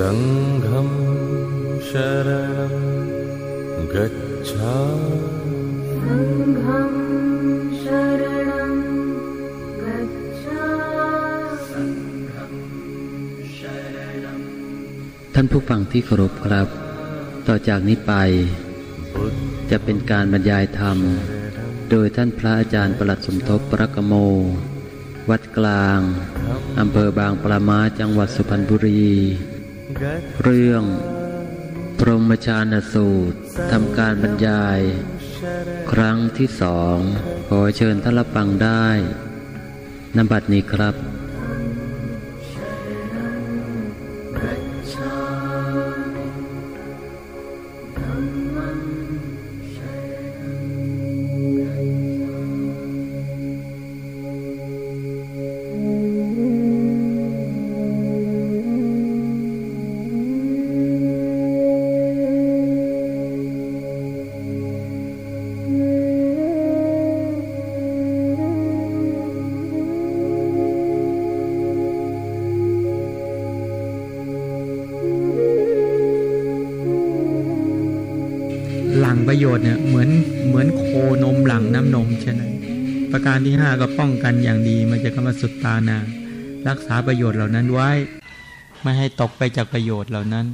सङ्घं शरणं गच्छा सङ्घं शरणं गच्छा सङ्घं शरणं ท่านผู้ฟังที่เคารพครับ ต่อจากนี้ไป จะเป็นการบรรยายธรรม โดยท่านพระอาจารย์ประหลัดสมทบประกโม วัดกลาง อำเภอบางปรามาจังหวัดสุพรรณบุรี เรื่อง พรหมชานสูตรทำการบรรยาย ครั้งที่สอง ขอเชิญท่านรับฟังได้นบัดนี้ครับ ประโยชน์เนี่ยเหมือนเหมือนโคนมหลังน้ำนมใช่ไหมประการที่ห้าก็ป้องกันอย่างดีมันจะกรรมสุตตานา รักษาประโยชน์เหล่านั้นไว้ ไม่ให้ตกไปจากประโยชน์เหล่านั้น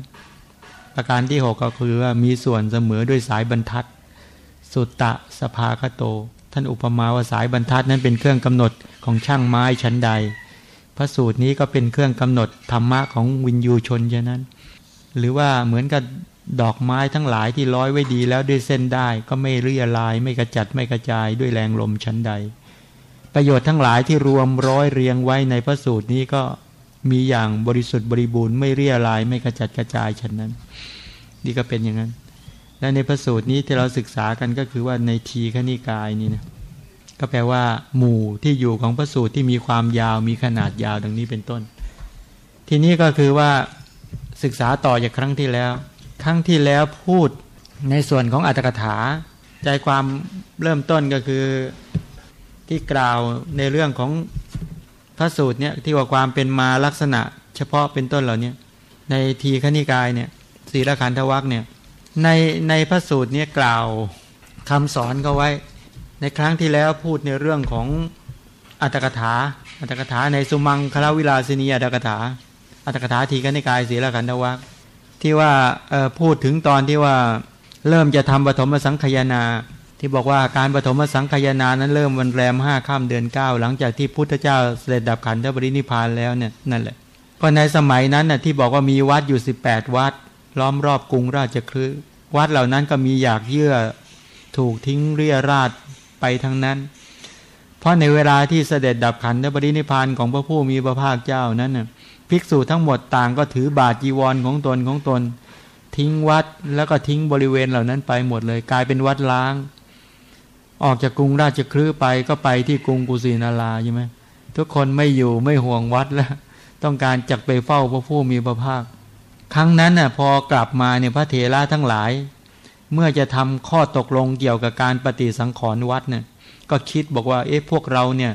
ประการที่หกก็คือว่ามีส่วนเสมอด้วยสายบรรทัด สุตตะสภาคโต ท่านอุปมาว่าสายบรรทัดนั้นเป็นเครื่องกำหนดของช่างไม้ชั้นใด พระสูตรนี้ก็เป็นเครื่องกำหนดธรรมะของวินยูชนฉะนั้น หรือว่าเหมือนกับ ดอกไม้ทั้งหลายที่ร้อยไว้ดีแล้วด้วยเส้นได้ก็ไม่เรียลายไม่กระจัดไม่กระจายด้วยแรงลมชั้นใด ประโยชน์ทั้งหลายที่รวมร้อยเรียงไว้ในพระสูตรนี้ก็มีอย่างบริสุทธิ์บริบูรณ์ไม่เรียลายไม่กระจัดกระจายฉะนั้น นี่ก็เป็นอย่างนั้น และในพระสูตรนี้ที่เราศึกษากันก็คือว่าในทีขณิกายนี่นะก็แปลว่า หมู่ที่อยู่ของพระสูตรที่มีความยาวมีขนาดยาวดังนี้เป็นต้น ทีนี้ก็คือว่าศึกษาต่อจากครั้งที่แล้ว ครั้งที่แล้วพูดในส่วนของอัตถกถา ใจความเริ่มต้นก็คือที่กล่าวในเรื่องของพระสูตรเนี่ยที่ว่าความเป็นมาลักษณะ เฉพาะเป็นต้นเหล่านี้ในทีขณิกายเนี่ยศีลขันธวัคเนี่ยในในพระสูตรเนี่ยกล่าวคำสอนเขาไว้ ในครั้งที่แล้วพูดในเรื่องของอัตถกถา อัตถกถาในสุมังคลาวิลาสินีอัตถกถา อัตถกถาทีขณิกายศีลขันธวัค ที่ว่าพูดถึงตอนที่ว่าเริ่มจะทำปฐมสังขยานา ที่บอกว่าการปฐมสังขยานานั้นเริ่มวันแรมห้าข้ามเดือนเก้าหลังจากที่พุทธเจ้าเสด็จดับขันธปรินิพานแล้วเนี่ยนั่นแหละก็ในสมัยนั้นน่ะที่บอกว่ามีวัดอยู่ 18 วัด ล้อมรอบกรุงราชคฤห์วัดเหล่านั้นก็มีอยากเยื่อถูกทิ้งเรียราดไปทั้งนั้น เพราะในเวลาที่เสด็จดับขันธปรินิพพานของพระผู้มีพระภาคเจ้านั้นน่ะ ภิกษุทั้งหมดต่างก็ถือบาจีวรของตนของตน ทิ้งวัดแล้วก็ทิ้งบริเวณเหล่านั้นไปหมดเลย กลายเป็นวัดล้าง ออกจากกรุงราชคฤห์ไปก็ไปที่กรุงกุสินาราใช่ไหมทุกคนไม่อยู่ไม่ห่วงวัดแล้วต้องการจักไปเฝ้าพระผู้มีพระภาค ครั้งนั้นน่ะพอกลับมาเนี่ยพระเถระทั้งหลาย เมื่อจะทำข้อตกลงเกี่ยวกับการปฏิสังขรณ์วัดเนี่ยก็คิดบอกว่าเอ๊ะพวกเราเนี่ย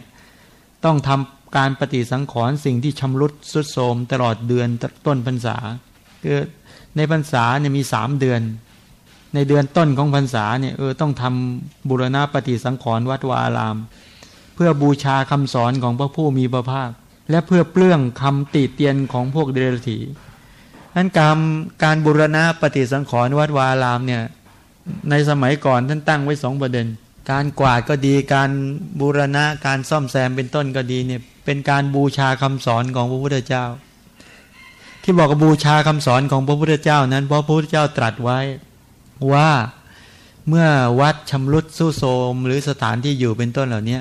ต้องทำ การปฏิสังขรณ์สิ่งที่ชำรุดสุดโทมตลอดเดือนต้นพรรษาคือในพรรษาเนี่ยมีสามเดือน ในเดือนต้นของพรรษาเนี่ยเออต้องทำบุรณะปฏิสังขรณ์วัดวาอาราม เพื่อบูชาคำสอนของพระผู้มีพระภาค และเพื่อเปลื้องคำติเตียนของพวกเดรัจฉีนั้นการการบุรณะปฏิสังขรณ์วัดวาอารามเนี่ยในสมัยก่อนท่านตั้งไว้สองประเด็น การกวาดก็ดีการบูรณะการซ่อมแซมเป็นต้นก็ดีเนี่ยเป็นการบูชาคำสอนของพระพุทธเจ้า ที่บอกว่าบูชาคำสอนของพระพุทธเจ้านั้นเพราะพระพุทธเจ้าตรัสไว้ว่าเมื่อวัดชำรุดสู้โทมหรือสถานที่อยู่เป็นต้นเหล่านี้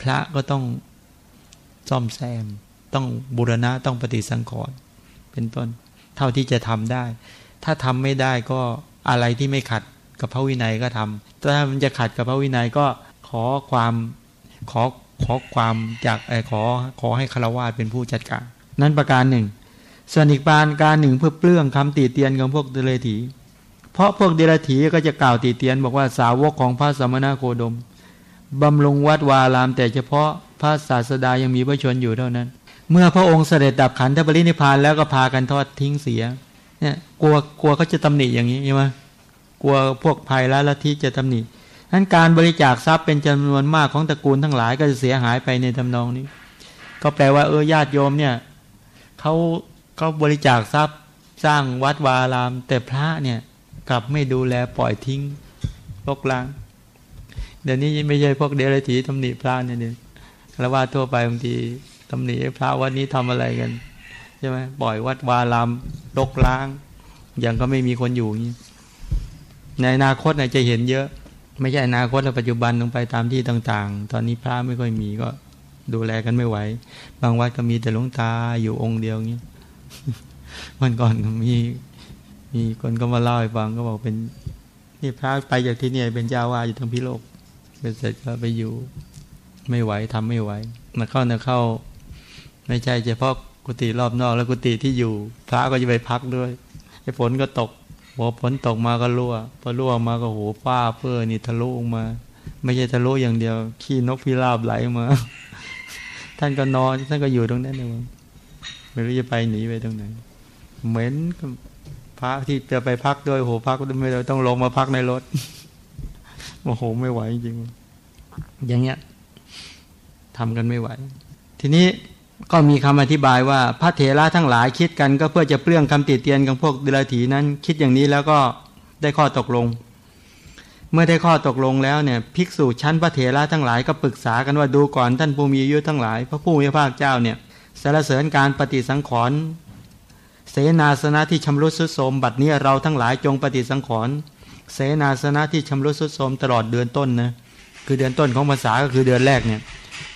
พระก็ต้องซ่อมแซม ต้องบูรณะต้องปฏิสังขรณ์เป็นต้น เท่าที่จะทำได้ ถ้าทำไม่ได้ก็อะไรที่ไม่ขัด กับพระวินัยก็ทำถ้ามันจะขัดกับพระวินัยก็ขอความขอขอความจากไอ้ขอขอให้คารวะเป็นผู้จัดการ นั้นประการหนึ่งส่วนอีกประการหนึ่งเพื่อเปลื้องคำตีเตียนของพวกเดรัจฉีเพราะพวกเดรัจฉีก็จะกล่าวตีเตียน บอกว่าสาวกของพระสมณโคดมบำรุงวัดวาราม แต่เฉพาะพระศาสดายังมีพระชนอยู่เท่านั้น เมื่อพระองค์เสด็จดับขันธปรินิพานแล้วก็พากันทอดทิ้งเสียเนี่ยกลัวกลัวเขาจะตำหนิอย่างนี้ใช่ไหม กลัวพวกภัยและลัทธิจะตำหนินั้นการบริจาคทรัพย์เป็นจำนวนมากของตระกูลทั้งหลายก็จะเสียหายไปในทำนองนี้ ก็แปลว่าเออญาติโยมเนี่ยเขาเขาบริจาคทรัพย์สร้างวัดวาราม แต่พระเนี่ยกลับไม่ดูแลปล่อยทิ้งลกล้าง เดี๋ยวนี้ไม่ใช่พวกเดรัจฉีตำหนิพระเนี่ยเดี๋ยแล้วว่าทั่วไปบางทีตำหนิพระวัดนี้ทำอะไรกันใช่ไหมปล่อยวัดวารามลกล้าง อย่างก็ไม่มีคนอยู่อย่างนี้ ในอนาคตเนี่ยจะเห็นเยอะ ไม่ใช่อนาคตและปัจจุบันลงไปตามที่ต่าง ๆ ตอนนี้พระไม่ค่อยมีก็ดูแลกันไม่ไหว บางวัดก็มีแต่หลวงตาอยู่องค์เดียวอย่างนี้มันก่อนมีมีคนก็มาเล่าให้ฟังก็บอกเป็นนี่พระไปจากที่นี่เป็นเจ้าวาอยู่ทั้งพิโลกเป็นเสร็จก็ไปอยู่ไม่ไหวทำไม่ไหวมาเข้าเนะเข้า ไม่ใช่เฉพาะกุฏิรอบนอกแล้วกุฏิที่อยู่ พระก็จะไปพักด้วยไอ้ฝนก็ตก พอฝนตกมาก็รั่วพอรั่วมาก็โหฟ้าเพื่อนี่ทะลุออกมา ไม่ใช่ทะลุอย่างเดียว ขี้นกพิราบไหลมา ท่านก็นอนท่านก็อยู่ตรงนั้นเองไม่รู้จะไปหนีไปตรงไหนเหม็นพระที่จะไปพักด้วยโหพักไม่ได้ต้องลงมาพักในรถโอ้โหไม่ไหวจริงอย่างเงี้ยทำกันไม่ไหว ทีนี้ ก็มีคำอธิบายว่าพระเถระทั้งหลายคิดกันก็เพื่อจะเปลื้องคำติเตียนของพวกเดรัจฉีนั้น คิดอย่างนี้แล้วก็ได้ข้อตกลง เมื่อได้ข้อตกลงแล้วเนี่ยภิกษุชั้นพระเถระทั้งหลายก็ปรึกษากันว่าดูก่อนท่านผู้มีอายุทั้งหลาย พระผู้มีพระภาคเจ้าเนี่ยสรรเสริญการปฏิสังขรณ์เสนาสนะที่ชำรุดสุดโทมบัดนี้เราทั้งหลายจงปฏิสังขรณ์เสนาสนะที่ชำรุดสุดโทมตลอดเดือนต้นนะคือเดือนต้นของภาษาก็คือเดือนแรกเนี่ย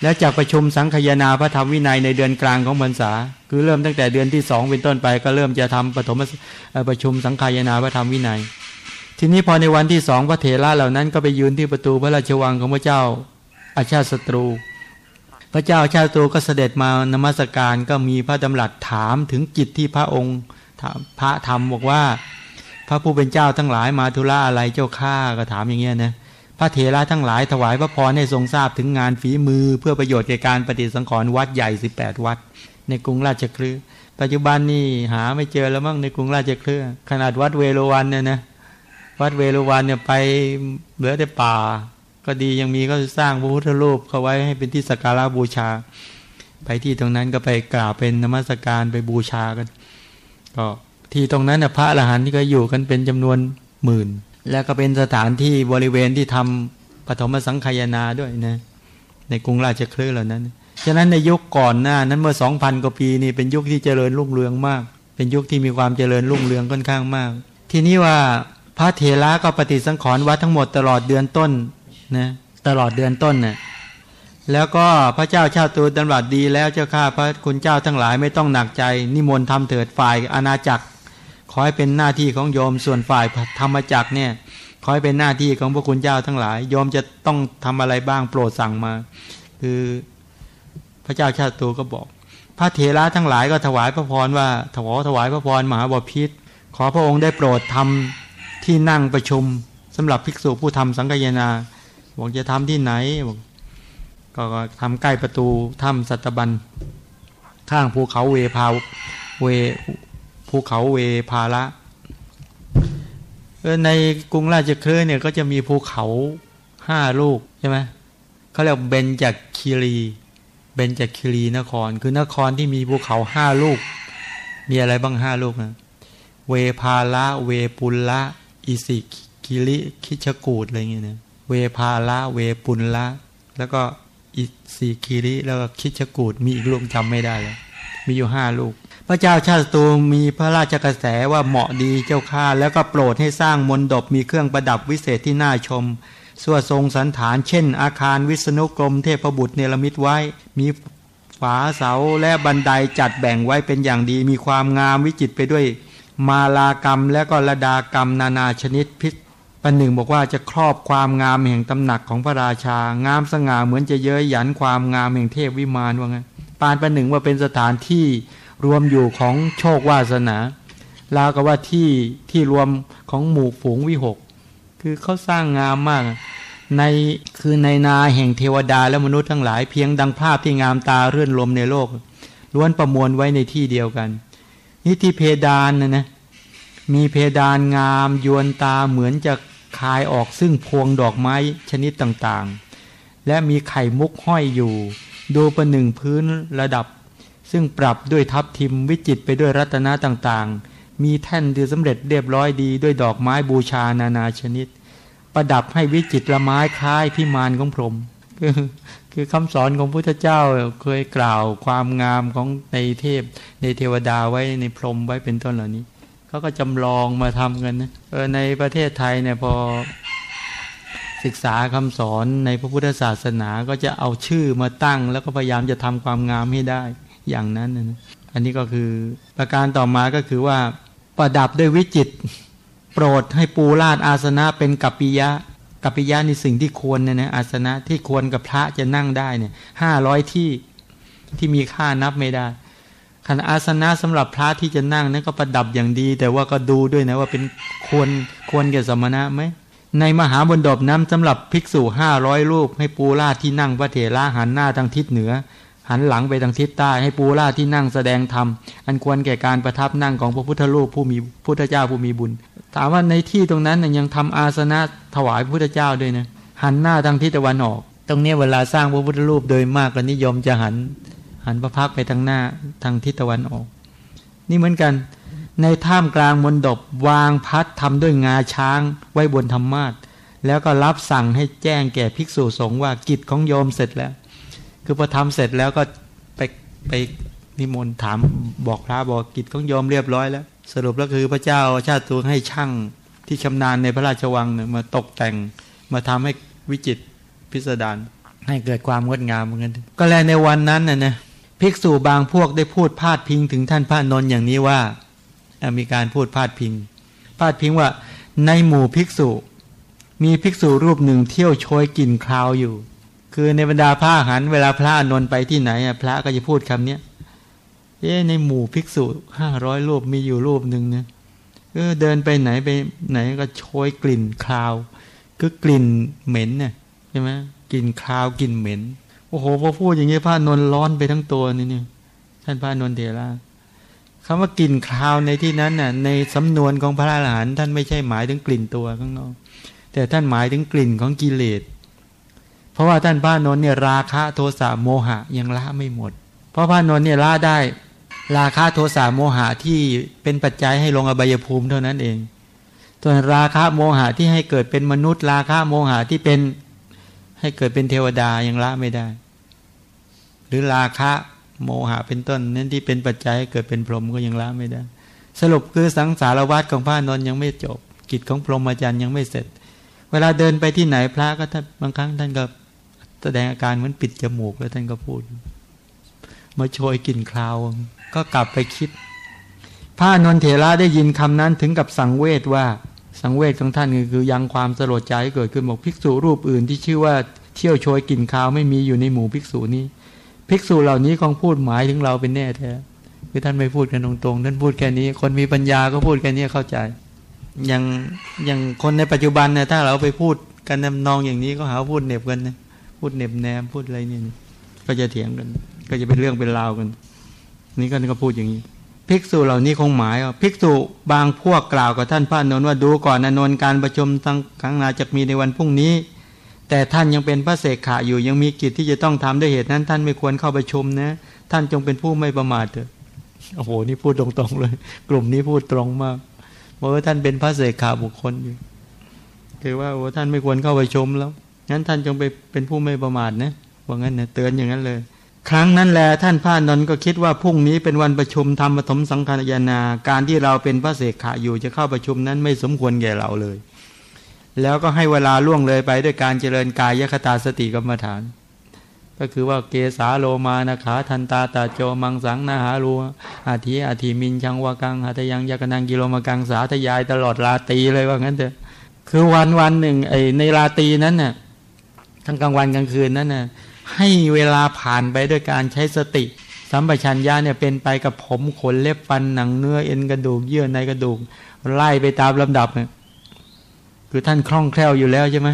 แล้วจากประชุมสังคยนาพระธรรมวินัยในเดือนกลางของพรรษา คือเริ่มตั้งแต่เดือนที่สองเป็นต้นไปก็เริ่มจะทำปฐมประชุมสังคยนาพระธรรมวินัย ทีนี้พอในวันที่สองพระเถระเหล่านั้นก็ไปยืนที่ประตูพระราชวังของพระเจ้าอาชาติศัตรู พระเจ้าอาชาติศัตรูก็เสด็จมานมัสการก็มีพระดำรัสถามถึงกิจที่พระองค์พระธรรมบอกว่า พระผู้เป็นเจ้าทั้งหลายมาธุระอะไรเจ้าข้าก็ถามอย่างเงี้ยนะ พระเถระทั้งหลายถวายพระพรให้ทรงทราบถึงงานฝีมือ เพื่อประโยชน์แก่การปฏิสังขรณ์วัดใหญ่ 18 วัด ในกรุงราชคลือปัจจุบันนี่หาไม่เจอแล้วมั้งในกรุงราชคลือขนาดวัดเวโรวันเนี่ยนะวัดเวโรวันเนี่ยไปเหลือแต่ป่า ก็ดียังมีก็สร้างพระพุทธรูปเขาไว้ให้เป็นที่สักการะบูชา ไปที่ตรงนั้นก็ไปกราบเป็นนมัสการไปบูชากัน ก็ที่ตรงนั้นนะพระอรหันต์ที่ก็อยู่กันเป็นจำนวนหมื่น แล้วก็เป็นสถานที่บริเวณที่ทำปฐมสังขยาด้วยนะ ในกรุงราชคลื่เหล่านั้น ฉะนั้นในยุคก่อนหน้านั้นเมื่อสองพันกว่าปีนี่เป็นยุคที่เจริญรุ่งเรืองมาก เป็นยุคที่มีความเจริญรุ่งเรืองค่อนข้างมาก ทีนี้ว่าพระเถระก็ปฏิสังขรณ์วัดทั้งหมดตลอดเดือนต้นนะตลอดเดือนต้นนะ่ะแล้วก็พระเจ้าชาตูตำรัสดีแล้วเจ้าข้าพระคุณเจ้าทั้งหลายไม่ต้องหนักใจ นิมนต์ทำเถิดฝ่ายอาณาจักร อให้เป็นหน้าที่ของโยมส่วนฝ่ายธรรมจักเนี่ยขอให้เป็นหน้าที่ของพระคุณเจ้าทั้งหลายโยมจะต้องทำอะไรบ้างโปรดสั่งมา คือพระเจ้าชาติตูก็บอก พระเถระทั้งหลายก็ถวายพระพรว่าถวถวายพระพรมหาบพิษขอพระองค์ได้โปรดทำที่นั่งประชุมสำหรับภิกษุผู้ทำสังกยนาบอกจะทำที่ไหนบอกก็ทำใกล้ประตูถ้ำสัตบันข้างภูเขาเวพาเว ภูเขาเวภาระในกรุงราชคลื่เนี่ยก็จะมีภูเขาห้าลูกใช่ไหมเขาเรียกเบนจากคีรีเบนจากคีรีนคร คือนครที่มีภูเขาห้าลูก มีอะไรบ้างห้าลูกนะเวพาละเวปุลละอิสิคิริคิชกูดอะไรเงี้ยนะเวพาละเวปุลละแล้วก็อิสิคิริแล้วก็คิชกูดมีอีกลูกจำไม่ได้แล้ว มีอยู่ห้าลูก พระเจ้าชาติศัตรูมีพระราชกระแสว่าเหมาะดีเจ้าข้าแล้วก็โปรดให้สร้างมนดบมีเครื่องประดับวิเศษที่น่าชมส่วนทรงสันฐานเช่น อาคารวิษณุกรมเทพบุตรเนรมิตไว้ มีฝาเสาและบันไดจัดแบ่งไว้เป็นอย่างดีมีความงามวิจิตไปด้วย มาลากรรมและก็ระดากรรมนานาชนิดพิษปันหนึ่งบอกว่าจะครอบความงามแห่งตำหนักของพระราชา งามสง่าเหมือนจะเย้ยหยันความงามแห่งเทพวิมานว่าไง ปานปันหนึ่งว่าเป็นสถานที่รวมอยู่ของโชควาสนาลาวกับว่าที่ที่รวมของหมู่ฝูงวิหก คือเขาสร้างงามมาก ในคือในนาแห่งเทวดาและมนุษย์ทั้งหลายเพียงดังภาพที่งามตาเรื่อนลมในโลก ล้วนประมวลไว้ในที่เดียวกัน นี่ที่เพดานนะนะมีเพดานงามยวนตาเหมือนจะคายออกซึ่งพวงดอกไม้ชนิดต่างๆ และมีไข่มุกห้อยอยู่ ดูประหนึ่งพื้นระดับ ซึ่งปรับด้วยทับทิมวิจิตไปด้วยรัตนะต่างๆ มีแท่นที่สำเร็จเรียบร้อยดีด้วยดอกไม้บูชานานาชนิด ประดับให้วิจิตละไม้คล้ายพิมานของพรหมคือคือคำสอนของพุทธเจ้าเคยกล่าวความงามของในเทพในเทวดาไว้ในพรหมไว้เป็นต้นเหล่านี้เขาก็จำลองมาทำกันนะในประเทศไทยเนี่ยพอ ศึกษาคำสอนในพระพุทธศาสนาก็จะเอาชื่อมาตั้ง แล้วก็พยายามจะทำความงามให้ได้อย่างนั้นนะอันนี้ก็คือประการต่อมาก็คือว่าประดับด้วยวิจิต โปรดให้ปูราดอาสนะเป็นกัปปิยะกัปปิยะในสิ่งที่ควรเนี่ยนะอาสนะที่ควรกับพระจะนั่งได้เนี่ยห้าร้อยที่ที่มีค่านับไม่ได้ขณะอาสนะสำหรับพระที่จะนั่งนั้นก็ประดับอย่างดี แต่ว่าก็ดูด้วยนะว่าเป็นควรควรแก่สมณะไหม ในมหาบนดบน้ำสำหรับภิกษุห้าร้อยรูป ให้ปูราที่นั่งพระเถระหันหน้าทางทิศเหนือ หันหลังไปทางทิศใต้ให้ปูราที่นั่งแสดงธรรมอันควรแก่การประทับนั่งของพระพุทธรูปผู้มีพุทธเจ้าผู้มีบุญ ถามว่าในที่ตรงนั้นยังทำอาสนะถวายพระพุทธเจ้าด้วยนะหันหน้าทางทิศตะวันออก ตรงนี้เวลาสร้างพระพุทธรูปโดยมากก็นิยมจะหันหันพระพักไปทางหน้าทางทิศตะวันออก นี่เหมือนกัน ในท่ามกลางมนดบวางพัดทำด้วยงาช้างไว้บนธรรมาทแล้วก็รับสั่งให้แจ้งแก่ภิกษุสงฆ์ว่ากิจของโยมเสร็จแล้ว คือพอทำเสร็จแล้วก็ไปไปนิมนต์ถามบอกพระบอกกิจของโยมเรียบร้อยแล้ว สรุปแล้วคือพระเจ้าชาติตัวให้ช่างที่ชำนาญในพระราชวังเนี่ยมาตกแต่งมาทำให้วิจิตพิสดารให้เกิดความงดงามเหมือนกันก็แลในวันนั้นน่ะนะภิกษุบางพวกได้พูดพาดพิงถึงท่านพระนนท์อย่างนี้ว่า มีการพูดพาดพิง พาดพิงว่าในหมู่ภิกษุ มีภิกษุรูปหนึ่งเที่ยวโชยกลิ่นคราวอยู่ คือในบรรดาพระหันเวลาพระนนท์ไปที่ไหนพระก็จะพูดคำเนี้ยเอ๊ในหมู่ภิกษุห้าร้อยรูปมีอยู่รูปหนึ่งเนี่ยเออเดินไปไหนไปไหนก็โชยกลิ่นคราว คือกลิ่นเหม็นเนี่ยใช่ไหมกลิ่นคราวกลิ่นเหม็นโอ้โหพอพูดอย่างนี้พระนนร้อนไปทั้งตัวนี่เนี่ยท่านพระนนเถระ คำว่ากลิ่นคราวในที่นั้นน่ะในสำนวนของพระอรหันต์ท่านไม่ใช่หมายถึงกลิ่นตัวข้างนอก แต่ท่านหมายถึงกลิ่นของกิเลส เพราะว่าท่านพระนนเนี่ยราคะโทสะโมหะยังละไม่หมด เพราะพระนนเนี่ยละได้ ราคะโทสะโมหะที่เป็นปัจจัยให้ลงอบายภูมิเท่านั้นเองส่วนราคะโมหะที่ให้เกิดเป็นมนุษย์ ราคะโมหะที่เป็นให้เกิดเป็นเทวดายังละไม่ได้ หรือราคะ โมหะเป็นต้นนั่นที่เป็นปัจจัยเกิดเป็นพรหมก็ยังละไม่ได้ สรุปคือสังสารวัฏของพระนนท์ยังไม่จบ กิจของพรหมจารย์ยังไม่เสร็จ เวลาเดินไปที่ไหนพระก็ท่านบางครั้งท่านก็แสดงอาการเหมือนปิดจมูกแล้วท่านก็พูด มาโชยกลิ่นคราว ก็กลับไปคิด พระนนเถระได้ยินคำนั้นถึงกับสังเวชว่าสังเวชของท่านคือยังความสลดใจเกิดขึ้นบอกภิกษุรูปอื่นที่ชื่อว่าเที่ยวโชยกลิ่นคาวไม่มีอยู่ในหมู่ภิกษุนี้ ภิกษุเหล่านี้คงพูดหมายถึงเราเป็นแน่แท้คือท่านไม่พูดกันตรงๆท่านพูดแค่นี้ คนมีปัญญาก็พูดแค่นี้เข้าใจ อย่างอย่างคนในปัจจุบันเนี่ยถ้าเราไปพูดกันนองอย่างนี้ก็หาพูดเน็บกันนะพูดเน็บแนมพูดอะไรเนี่ยก็จะเถียงกัน ก็จะเป็นเรื่องเป็นราวกัน นี่ก็ก็พูดอย่างนี้ภิกษุเหล่านี้คงหมายว่าภิกษุบางพวกกล่าวกับท่านพระนนท์ว่าดูก่อนอนนท์การประชุมทั้งครั้งนาจะมีในวันพรุ่งนี้ แต่ท่านยังเป็นพระเสกขาอยู่ยังมีกิจที่จะต้องทำด้วยเหตุนั้น ท่านไม่ควรเข้าประชุมนะ ท่านจงเป็นผู้ไม่ประมาทเถอะโอ้โหนี่พูดตรงๆเลย กลุ่มนี้พูดตรงมากบอกว่าท่านเป็นพระเสกขาบุคคลอยู่ คือว่าโอ้ท่านไม่ควรเข้าประชุมแล้วงั้นท่านจงไปเป็นผู้ไม่ประมาทนะว่างั้นนะเตือนอย่างนั้นเลย ครั้งนั้นแลท่านพระนนท์ก็คิดว่าพรุ่งนี้เป็นวันประชุมธรรมปฐมสังฆายนาการที่เราเป็นพระเสกขะอยู่จะเข้าประชุมนั้นไม่สมควรแก่เราเลย แล้วก็ให้เวลาล่วงเลยไปด้วยการเจริญกายยคตาสติกรรมฐาน ก็คือว่าเกสาโลมานาขาทันตาตาโจมังสังนาหารัวอาทิอาทิมินชังวากังหัตยังยากนังกิโลมากังสาธยายตลอดราตีเลยว่างั้นเถอะคือวันวันหนึ่งไอในราตีนั้นน่ะทั้งกลางวันกลางคืนนั้นน่ะให้เวลาผ่านไปด้วยการใช้สติ สัมปชัญญะเนี่ยเป็นไปกับผมขนเล็บฟันหนังเนื้อเอ็นกระดูกเยื่อในกระดูกไล่ไปตามลำดับเนี่ย คือท่านคล่องแคล่วอยู่แล้วใช่ไหม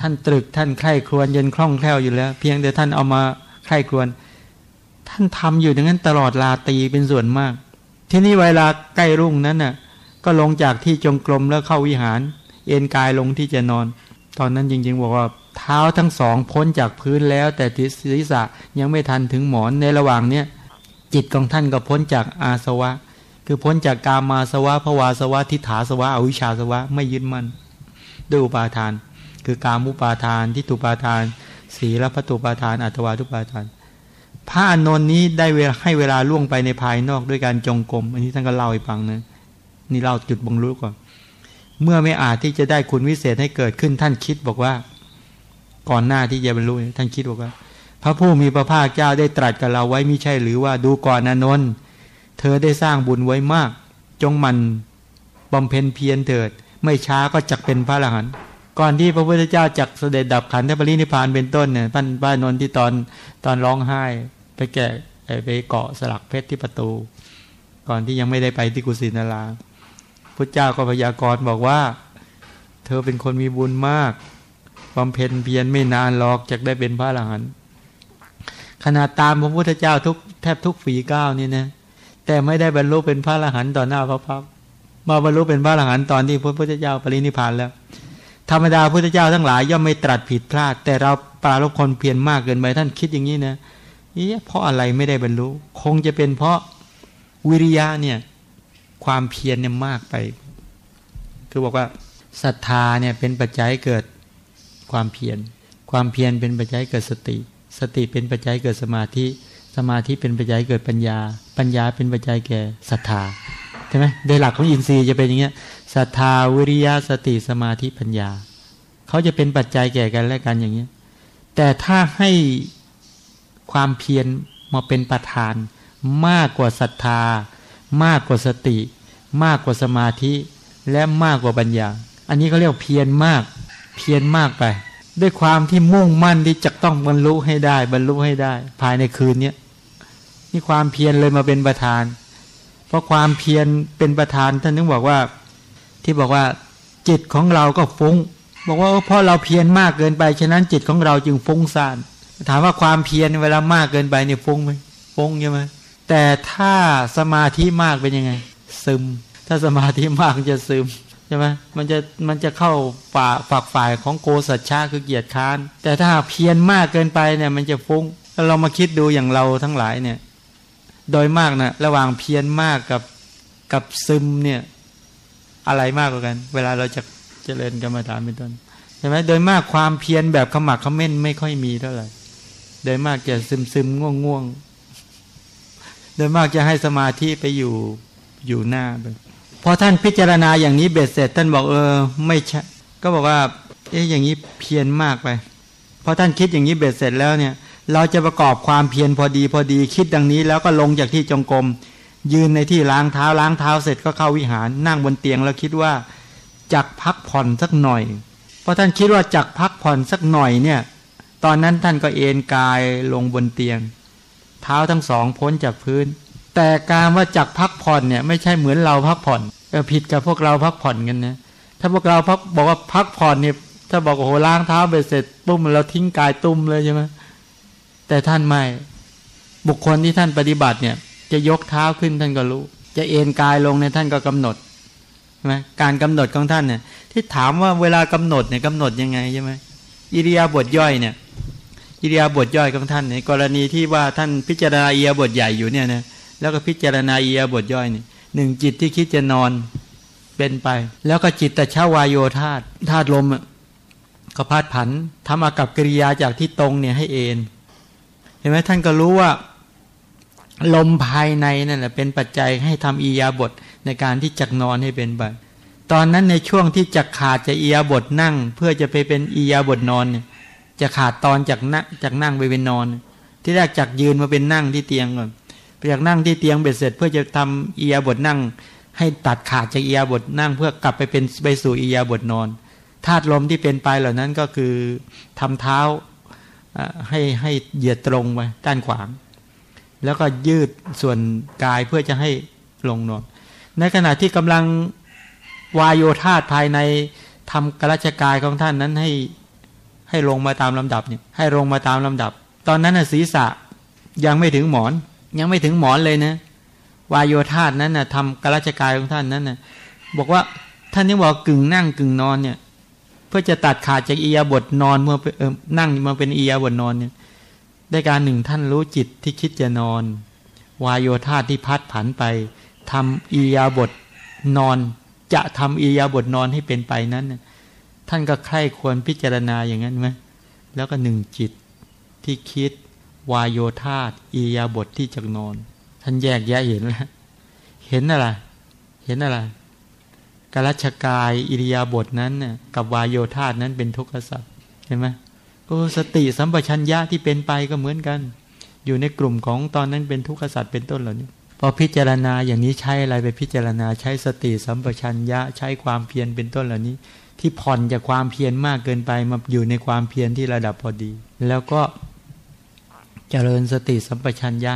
ท่านตรึกท่านใคร่ครวญยันคล่องแคล่วอยู่แล้ว เพียงแต่ท่านเอามาใคร่ครวญท่านทำอยู่อย่างนั้นตลอดลาตีเป็นส่วนมาก ที่นี่เวลาใกล้รุ่งนั้นน่ะ ก็ลงจากที่จงกรมแล้วเข้าวิหาร เอนกายลงที่จะนอน ตอนนั้นจริง ๆ บอกว่าเท้าทั้งสองพ้นจากพื้นแล้ว แต่ทิศีรษะยังไม่ทันถึงหมอนในระหว่างเนี้ยจิตของท่านก็พ้นจากอาสวะ คือพ้นจากกามาสวะภวาสวะทิฏฐาสวะอวิชชาสวะไม่ยึดมั่น ด้วยอุปาทาน คือกามุปาทานทิฏฐุปาทานสีลพัตุปาทานอัตวาทุปาทาน พระอนนท์นี้ได้เวลาให้เวลาล่วงไปในภายนอกด้วยการจงกรมอันนี้ท่านก็เล่าให้ฟังนะนี่เล่าจุดบังรู้ก่อนเมื่อไม่อาจที่จะได้คุณวิเศษให้เกิดขึ้นท่านคิดบอกว่า ก่อนหน้าที่จะบรรลุท่านคิดบอกว่า พระผู้มีพระภาคเจ้าได้ตรัสกับเราไว้มิใช่หรือว่าดูก่อนอนนท์เธอได้สร้างบุญไว้มาก จงมันบำเพ็ญเพียรเถิด ไม่ช้าก็จักเป็นพระอรหันต์ก่อนที่พระพุทธเจ้าจักเสด็จดับขันธปรินิพานเป็นต้นเนี่ยท่านพระนนท์ที่ตอนตอนร้องไห้ ไปแกะไปเกาะสลักเพชรที่ประตู ก่อนที่ยังไม่ได้ไปที่กุสินาราพระเจ้าก็พยากรณ์บอกว่า เธอเป็นคนมีบุญมากบำเพ็ญเพียรไม่นานหรอกจะได้เป็นพระอรหันต์ขนาดตามพระพุทธเจ้าทุกแทบทุกฝีก้าวนี่นะแต่ไม่ได้บรรลุเป็นพระอรหันต์ต่อหน้าพระพักต มาบรรลุเป็นพระอรหันต์ตอนที่พระพุทธเจ้าปรินิพพานแล้ว ธรรมดาพระพุทธเจ้าทั้งหลายย่อมไม่ตรัสผิดพลาด แต่เราปราลบคนเพียรมากเกินไปท่านคิดอย่างนี้นะเอ๊ะเพราะอะไรไม่ได้บรรลุ คงจะเป็นเพราะวิริยะเนี่ยความเพียรเนี่ยมากไป คือบอกว่าศรัทธาเนี่ยเป็นปัจจัยเกิดความเพียร ความเพียรเป็นปัจจัยเกิดสติ สติเป็นปัจจัยเกิดสมาธิ สมาธิเป็นปัจจัยเกิดปัญญา ปัญญาเป็นปัจจัยแก่ศรัทธา ใช่ไหมโดยหลักของอินทรีย์จะเป็นอย่างเงี้ยศรัทธาวิริยะสติสมาธิปัญญาเขาจะเป็นปัจจัยแก่กันและกันอย่างเงี้ยแต่ถ้าให้ความเพียรมาเป็นประธาน มากกว่าศรัทธา มากกว่าสติ มากกว่าสมาธิ และมากกว่าปัญญา อันนี้เขาเรียกเพียรมาก เพียรมากไป ด้วยความที่มุ่งมั่นที่จะต้องบรรลุให้ได้ บรรลุให้ได้ ภายในคืนเนี้ยนี่ความเพียรเลยมาเป็นประธาน เพราะความเพียรเป็นประธานท่านนึกบอกว่า ที่บอกว่าจิตของเราก็ฟุง้ง บอกว่าเพราะเราเพียรมากเกินไปฉะนั้นจิตของเราจึงฟุ้งซ่านถามว่าความเพียรเวลามากเกินไปเนี่ยฟุ้งไหมฟุ้งใช่ไหมแต่ถ้าสมาธิมากเป็นยังไง ซึม ถ้าสมาธิมากจะซึมใช่ไหมมันจะมันจะเข้าฝ่าฝักฝ่ายของโกสัจฉาคือเกียรติค้าน แต่ถ้าเพียรมากเกินไปเนี่ยมันจะฟุง้งแล้วเรามาคิดดูอย่างเราทั้งหลายเนี่ย โดยมากนะระหว่างเพียรมากกับกับซึมเนี่ย อะไรมากกว่ากัน เวลาเราจะเจริญกรรมฐานเป็นต้นใช่ไหมโดยมากความเพียรแบบขมักขม้นไม่ค่อยมีเท่าไหร่โดยมากจะซึมซึมง่วงง่วงโดยมากจะให้สมาธิไปอยู่อยู่หน้าไปพอท่านพิจารณาอย่างนี้เบ็ดเสร็จ ท่านบอกเออ ไม่ใช่ก็บอกว่า เอ๊ะอย่างนี้เพียรมากไปพอท่านคิดอย่างนี้เบ็ดเสร็จแล้วเนี่ย เราจะประกอบความเพียรพอดีพอดีคิดดังนี้ แล้วก็ลงจากที่จงกรมยืนในที่ล้างเท้าล้างเท้าเสร็จก็เข้าวิหารนั่งบนเตียงแล้วคิดว่าจักพักผ่อนสักหน่อย เพอท่านคิดว่าจักพักผ่อนสักหน่อยเนี่ย ตอนนั้นท่านก็เอนกายลงบนเตียง เท้าทั้งสองพ้นจากพื้น แต่การว่าจักพักผ่อนเนี่ยไม่ใช่เหมือนเราพักผ่อนผิดกับพวกเราพักผ่อนกันนะถ้าพวกเราพักบอกว่าพักผ่อนเนี่ยถ้าบอกโอ้โหล้างเท้าไปเสร็จปุ้มเราทิ้งกายตุ้มเลยใช่ไหม แต่ท่านไม่บุคคลที่ท่านปฏิบัติเนี่ย จะยกเท้าขึ้นท่านก็รู้ จะเอนกายลงเนี่ยท่านก็กำหนดใช่ไหมการกำหนดของท่านเนี่ย ที่ถามว่าเวลากำหนดเนี่ยกำหนดยังไงใช่ไหมอิริยาบถย่อยเนี่ยอิริยาบถย่อยของท่านในกรณีที่ว่าท่านพิจารณาอิริยาบถใหญ่อยู่เนี่ยนะแล้วก็พิจารณาอิริยาบถย่อยนี่หนึ่งจิตที่คิดจะนอนเป็นไป แล้วก็จิตตชาวายโยธาธาตุลมก็พาดผันทำอากับกิริยาจากที่ตรงเนี่ยให้เอน เห็นไหมท่านก็รู้ว่าลมภายในนั่นแหละเป็นปัจจัยให้ทำอียาบทในการที่จักนอนให้เป็นไปตอนนั้นในช่วงที่จะขาดจะอียาบทนั่ง เพื่อจะไปเป็นอียาบทนอนเนี่ยจะขาดตอนจากนั่งจากนั่งไปเป็นนอน ที่แรกจากยืนมาเป็นนั่งที่เตียงก่อนไปจากนั่งที่เตียงเบ็ดเสร็จ เพื่อจะทำอียาบทนั่ง ให้ตัดขาดจากอียาบทนั่ง เพื่อกลับไปเป็นไปสู่อียาบทนอนธาตุลมที่เป็นไปเหล่านั้นก็คือทำเท้า ให้ให้เหยียดตรงไปด้านขวาง แล้วก็ยืดส่วนกายเพื่อจะให้ลงนอนในขณะที่กำลังวายโยธาภายในทำกระชกายของท่านนั้นให้ให้ลงมาตามลำดับเนี่ยให้ลงมาตามลำดับ ตอนนั้นศีรษะยังไม่ถึงหมอน ยังไม่ถึงหมอนเลยนะวายโยธานั้นนะทำกระชกายของท่านนั้นนะบอกว่าท่านนี่บอกกึ่งนั่งกึ่งนอนเนี่ย เพื่อจะตัดขาดจากอียาบทนอนเมื่ออนั่งมาเป็นอียาบทนอนเนี่ยได้การหนึ่งท่านรู้จิตที่คิดจะนอน วายโยธาที่พัดผันไปทำอียาบทนอน จะทำอียาบทนอนให้เป็นไปนั้น ท่านก็ใคร่ควรพิจารณาอย่างนั้นไหมแล้วก็หนึ่งจิตที่คิด วายโยธาอียาบทที่จะนอน ท่านแยกแยะเห็นแล้วเห็นอะไร เห็นอะไร รัชกาย อิริยาบถนั้นน่ยกับวายโยธาตนั้นเป็นทุกขสัตว์เห็นไหมโอ้สติสัมปชัญญะที่เป็นไปก็เหมือนกัน อยู่ในกลุ่มของตอนนั้นเป็นทุกขสัตว์เป็นต้นเหล่านี้พอพิจารณาอย่างนี้ใช้อะไรไปพิจารณาใช้สติสัมปชัญญะใช้ความเพียรเป็นต้นเหล่านี้ ที่ผ่อนจากความเพียรมากเกินไปมาอยู่ในความเพียรที่ระดับพอดี แล้วก็เจริญสติสัมปชัญญะ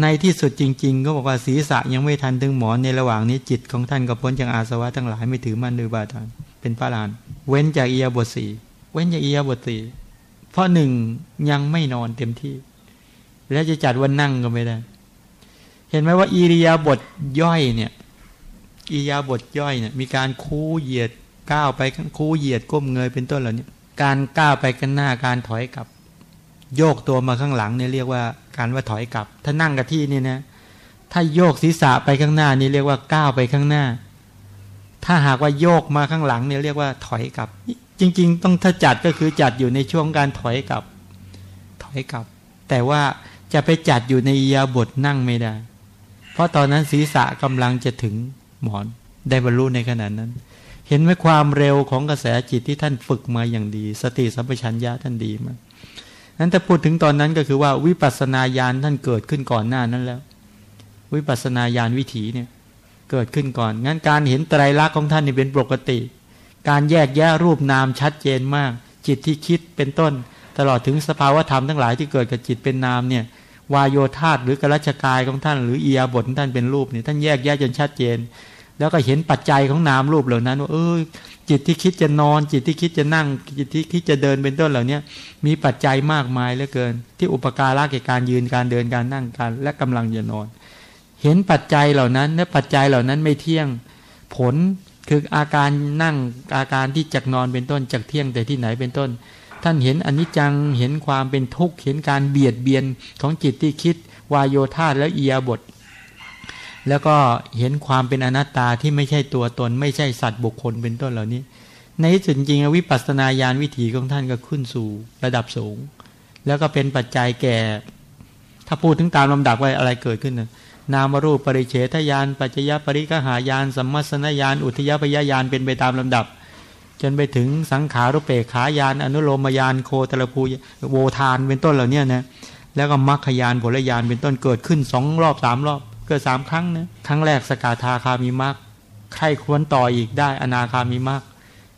ในที่สุดจริง ๆ ก็บอกว่าศีรษะยังไม่ทันถึงหมอนในระหว่างนี้จิตของท่านก็พ้นจากอาสวะทั้งหลายไม่ถือมั่นหรือบาทานเป็นพระลาน เว้นจากอียาบทสีเว้นจากอียาบทสีเพราะหนึ่งยังไม่นอนเต็มที่ แล้วจะจัดวันนั่งก็ไม่ได้ เห็นไหมว่าอิริยาบทย่อยเนี่ยอิริยาบทย่อยเนี่ยมีการคู่เหยียดก้าวไปคู่เหยียดก้มเงยเป็นต้นเหล่านี้การก้าวไปกันหน้าการถอยกลับ โยกตัวมาข้างหลังเนี่ยเรียกว่าการว่าถอยกลับ ถ้านั่งกับที่นี่นะ ถ้าโยกศีรษะไปข้างหน้านี่เรียกว่าก้าวไปข้างหน้า ถ้าหากว่าโยกมาข้างหลังเนี่ยเรียกว่าถอยกลับ จริง ๆ ต้องถ้าจัดก็คือจัดอยู่ในช่วงการถอยกลับ ถอยกลับ แต่ว่าจะไปจัดอยู่ในยาบทนั่งไม่ได้ เพราะตอนนั้นศีรษะกำลังจะถึงหมอนได้บรรลุในขณะนั้น เห็นไหมความเร็วของกระแสจิตที่ท่านฝึกมาอย่างดี สติสัมปชัญญะท่านดีมาก นั้นถ้าพูดถึงตอนนั้นก็คือว่าวิปัสสนาญาณท่านเกิดขึ้นก่อนหน้านั้นแล้ว วิปัสสนาญาณวิถีเนี่ยเกิดขึ้นก่อน งั้นการเห็นไตรลักษณ์ของท่านนี่เป็นปกติ การแยกแยะรูปนามชัดเจนมาก จิตที่คิดเป็นต้น ตลอดถึงสภาวธรรมทั้งหลายที่เกิดกับจิตเป็นนามเนี่ยวายโยธาตหรือกรัชกายของท่าน หรือเอียบทของท่านเป็นรูปเนี่ยท่านแยกแยะจนชัดเจน แล้วก็เห็นปัจจัยของนามรูปเหล่านั้นว่าเออ จิตที่คิดจะนอน จิตที่คิดจะนั่ง จิตที่คิดจะเดินเป็นต้นเหล่านี้มีปัจจัยมากมายเหลือเกิน ที่อุปการะแก่การยืนการเดินการนั่งการและกำลังจะนอน เห็นปัจจัยเหล่านั้นและปัจจัยเหล่านั้นไม่เที่ยงผลคืออาการนั่งอาการที่จักนอนเป็นต้นจักเที่ยงแต่ที่ไหนเป็นต้น ท่านเห็นอนิจจังเห็นความเป็นทุกข์เห็นการเบียดเบียนของจิตที่คิดวายโยธาและเอียบท แล้วก็เห็นความเป็นอนัตตาที่ไม่ใช่ตัวตน ไม่ใช่สัตว์บุคคลเป็นต้นเหล่านี้ ในที่สุดจริงวิปัสสนาญาณวิถีของท่านก็ขึ้นสู่ระดับสูง แล้วก็เป็นปัจจัยแก่ ถ้าพูดถึงตามลำดับว่าอะไรเกิดขึ้นนะนามรูปปริเฉทญาณปัจจยปริกหายานสัมมสนญาณอุทยพยญาณเป็นไปตามลำดับ จนไปถึงสังขารุเปกขายานอนุโลมยานโคตรภูโวทานเป็นต้นเหล่านี้นะแล้วก็มรรคยานผลยานเป็นต้นเกิดขึ้นสองรอบสามรอบ กิดสามครั้งนะครั้งแรกสกาธาคามีมรรคใครควรต่ออีกได้อนาคามีมรรค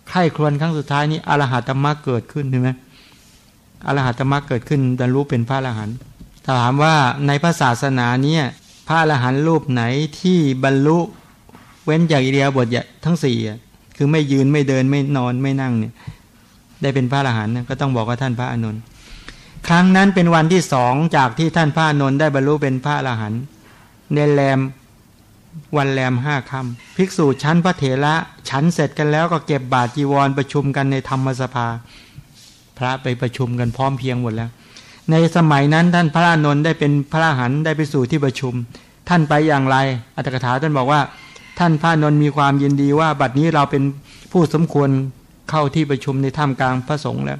ใครควรครั้งสุดท้ายนี้อรหัตมรรคเกิดขึ้นใช่ไหมอรหัตมรรคเกิดขึ้นบรรลุเป็นพระอรหันต์ถามว่าในพระศาสนาเนี่ยพระอรหันต์รูปไหนที่บรรลุเว้นจากอิเดียบททั้งสี่คือไม่ยืนไม่เดินไม่นอนไม่นั่งเนี่ย ได้เป็นพระอรหันต์ก็ต้องบอกว่าท่านพระอนุนครั้งนั้นเป็นวันที่สองจากที่ท่านพระอนุนได้บรรลุเป็นพระอรหันต์ ในแรมวันแรมห้าคำภิกษุชั้นพระเถระฉันเสร็จกันแล้วก็เก็บบาตรจีวรประชุมกันในธรรมสภา พระไปประชุมกันพร้อมเพียงหมดแล้ว ในสมัยนั้นท่านพระอานนท์ได้เป็นพระหันได้ไปสู่ที่ประชุม ท่านไปอย่างไร อัตถกถาท่านบอกว่า ท่านพระนนท์มีความยินดีว่า บัดนี้เราเป็นผู้สมควรเข้าที่ประชุมในถ้ำกลางพระสงฆ์แล้ว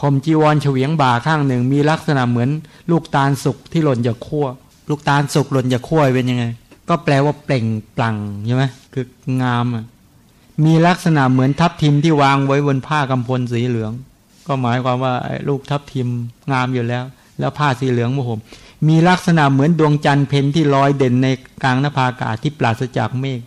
ขห่มจีวรเฉวียงบ่าข้างหนึ่งมีลักษณะเหมือนลูกตาลสุกที่หล่นจากขั้ว ลูกตาลสุกหล่นจากขั้วเป็นยังไง ก็แปลว่าเปล่งปลั่งใช่ไหมคืองามอะมีลักษณะเหมือนทับทิมที่วางไว้บนผ้ากำพลสีเหลือง ก็หมายความว่าไอ้ลูกทับทิมงามอยู่แล้ว แล้วผ้าสีเหลืองมาห่มมีลักษณะเหมือนดวงจันทร์เพ็ญที่ลอยเด่นในกลางนภาอากาศที่ปราศจากเมฆ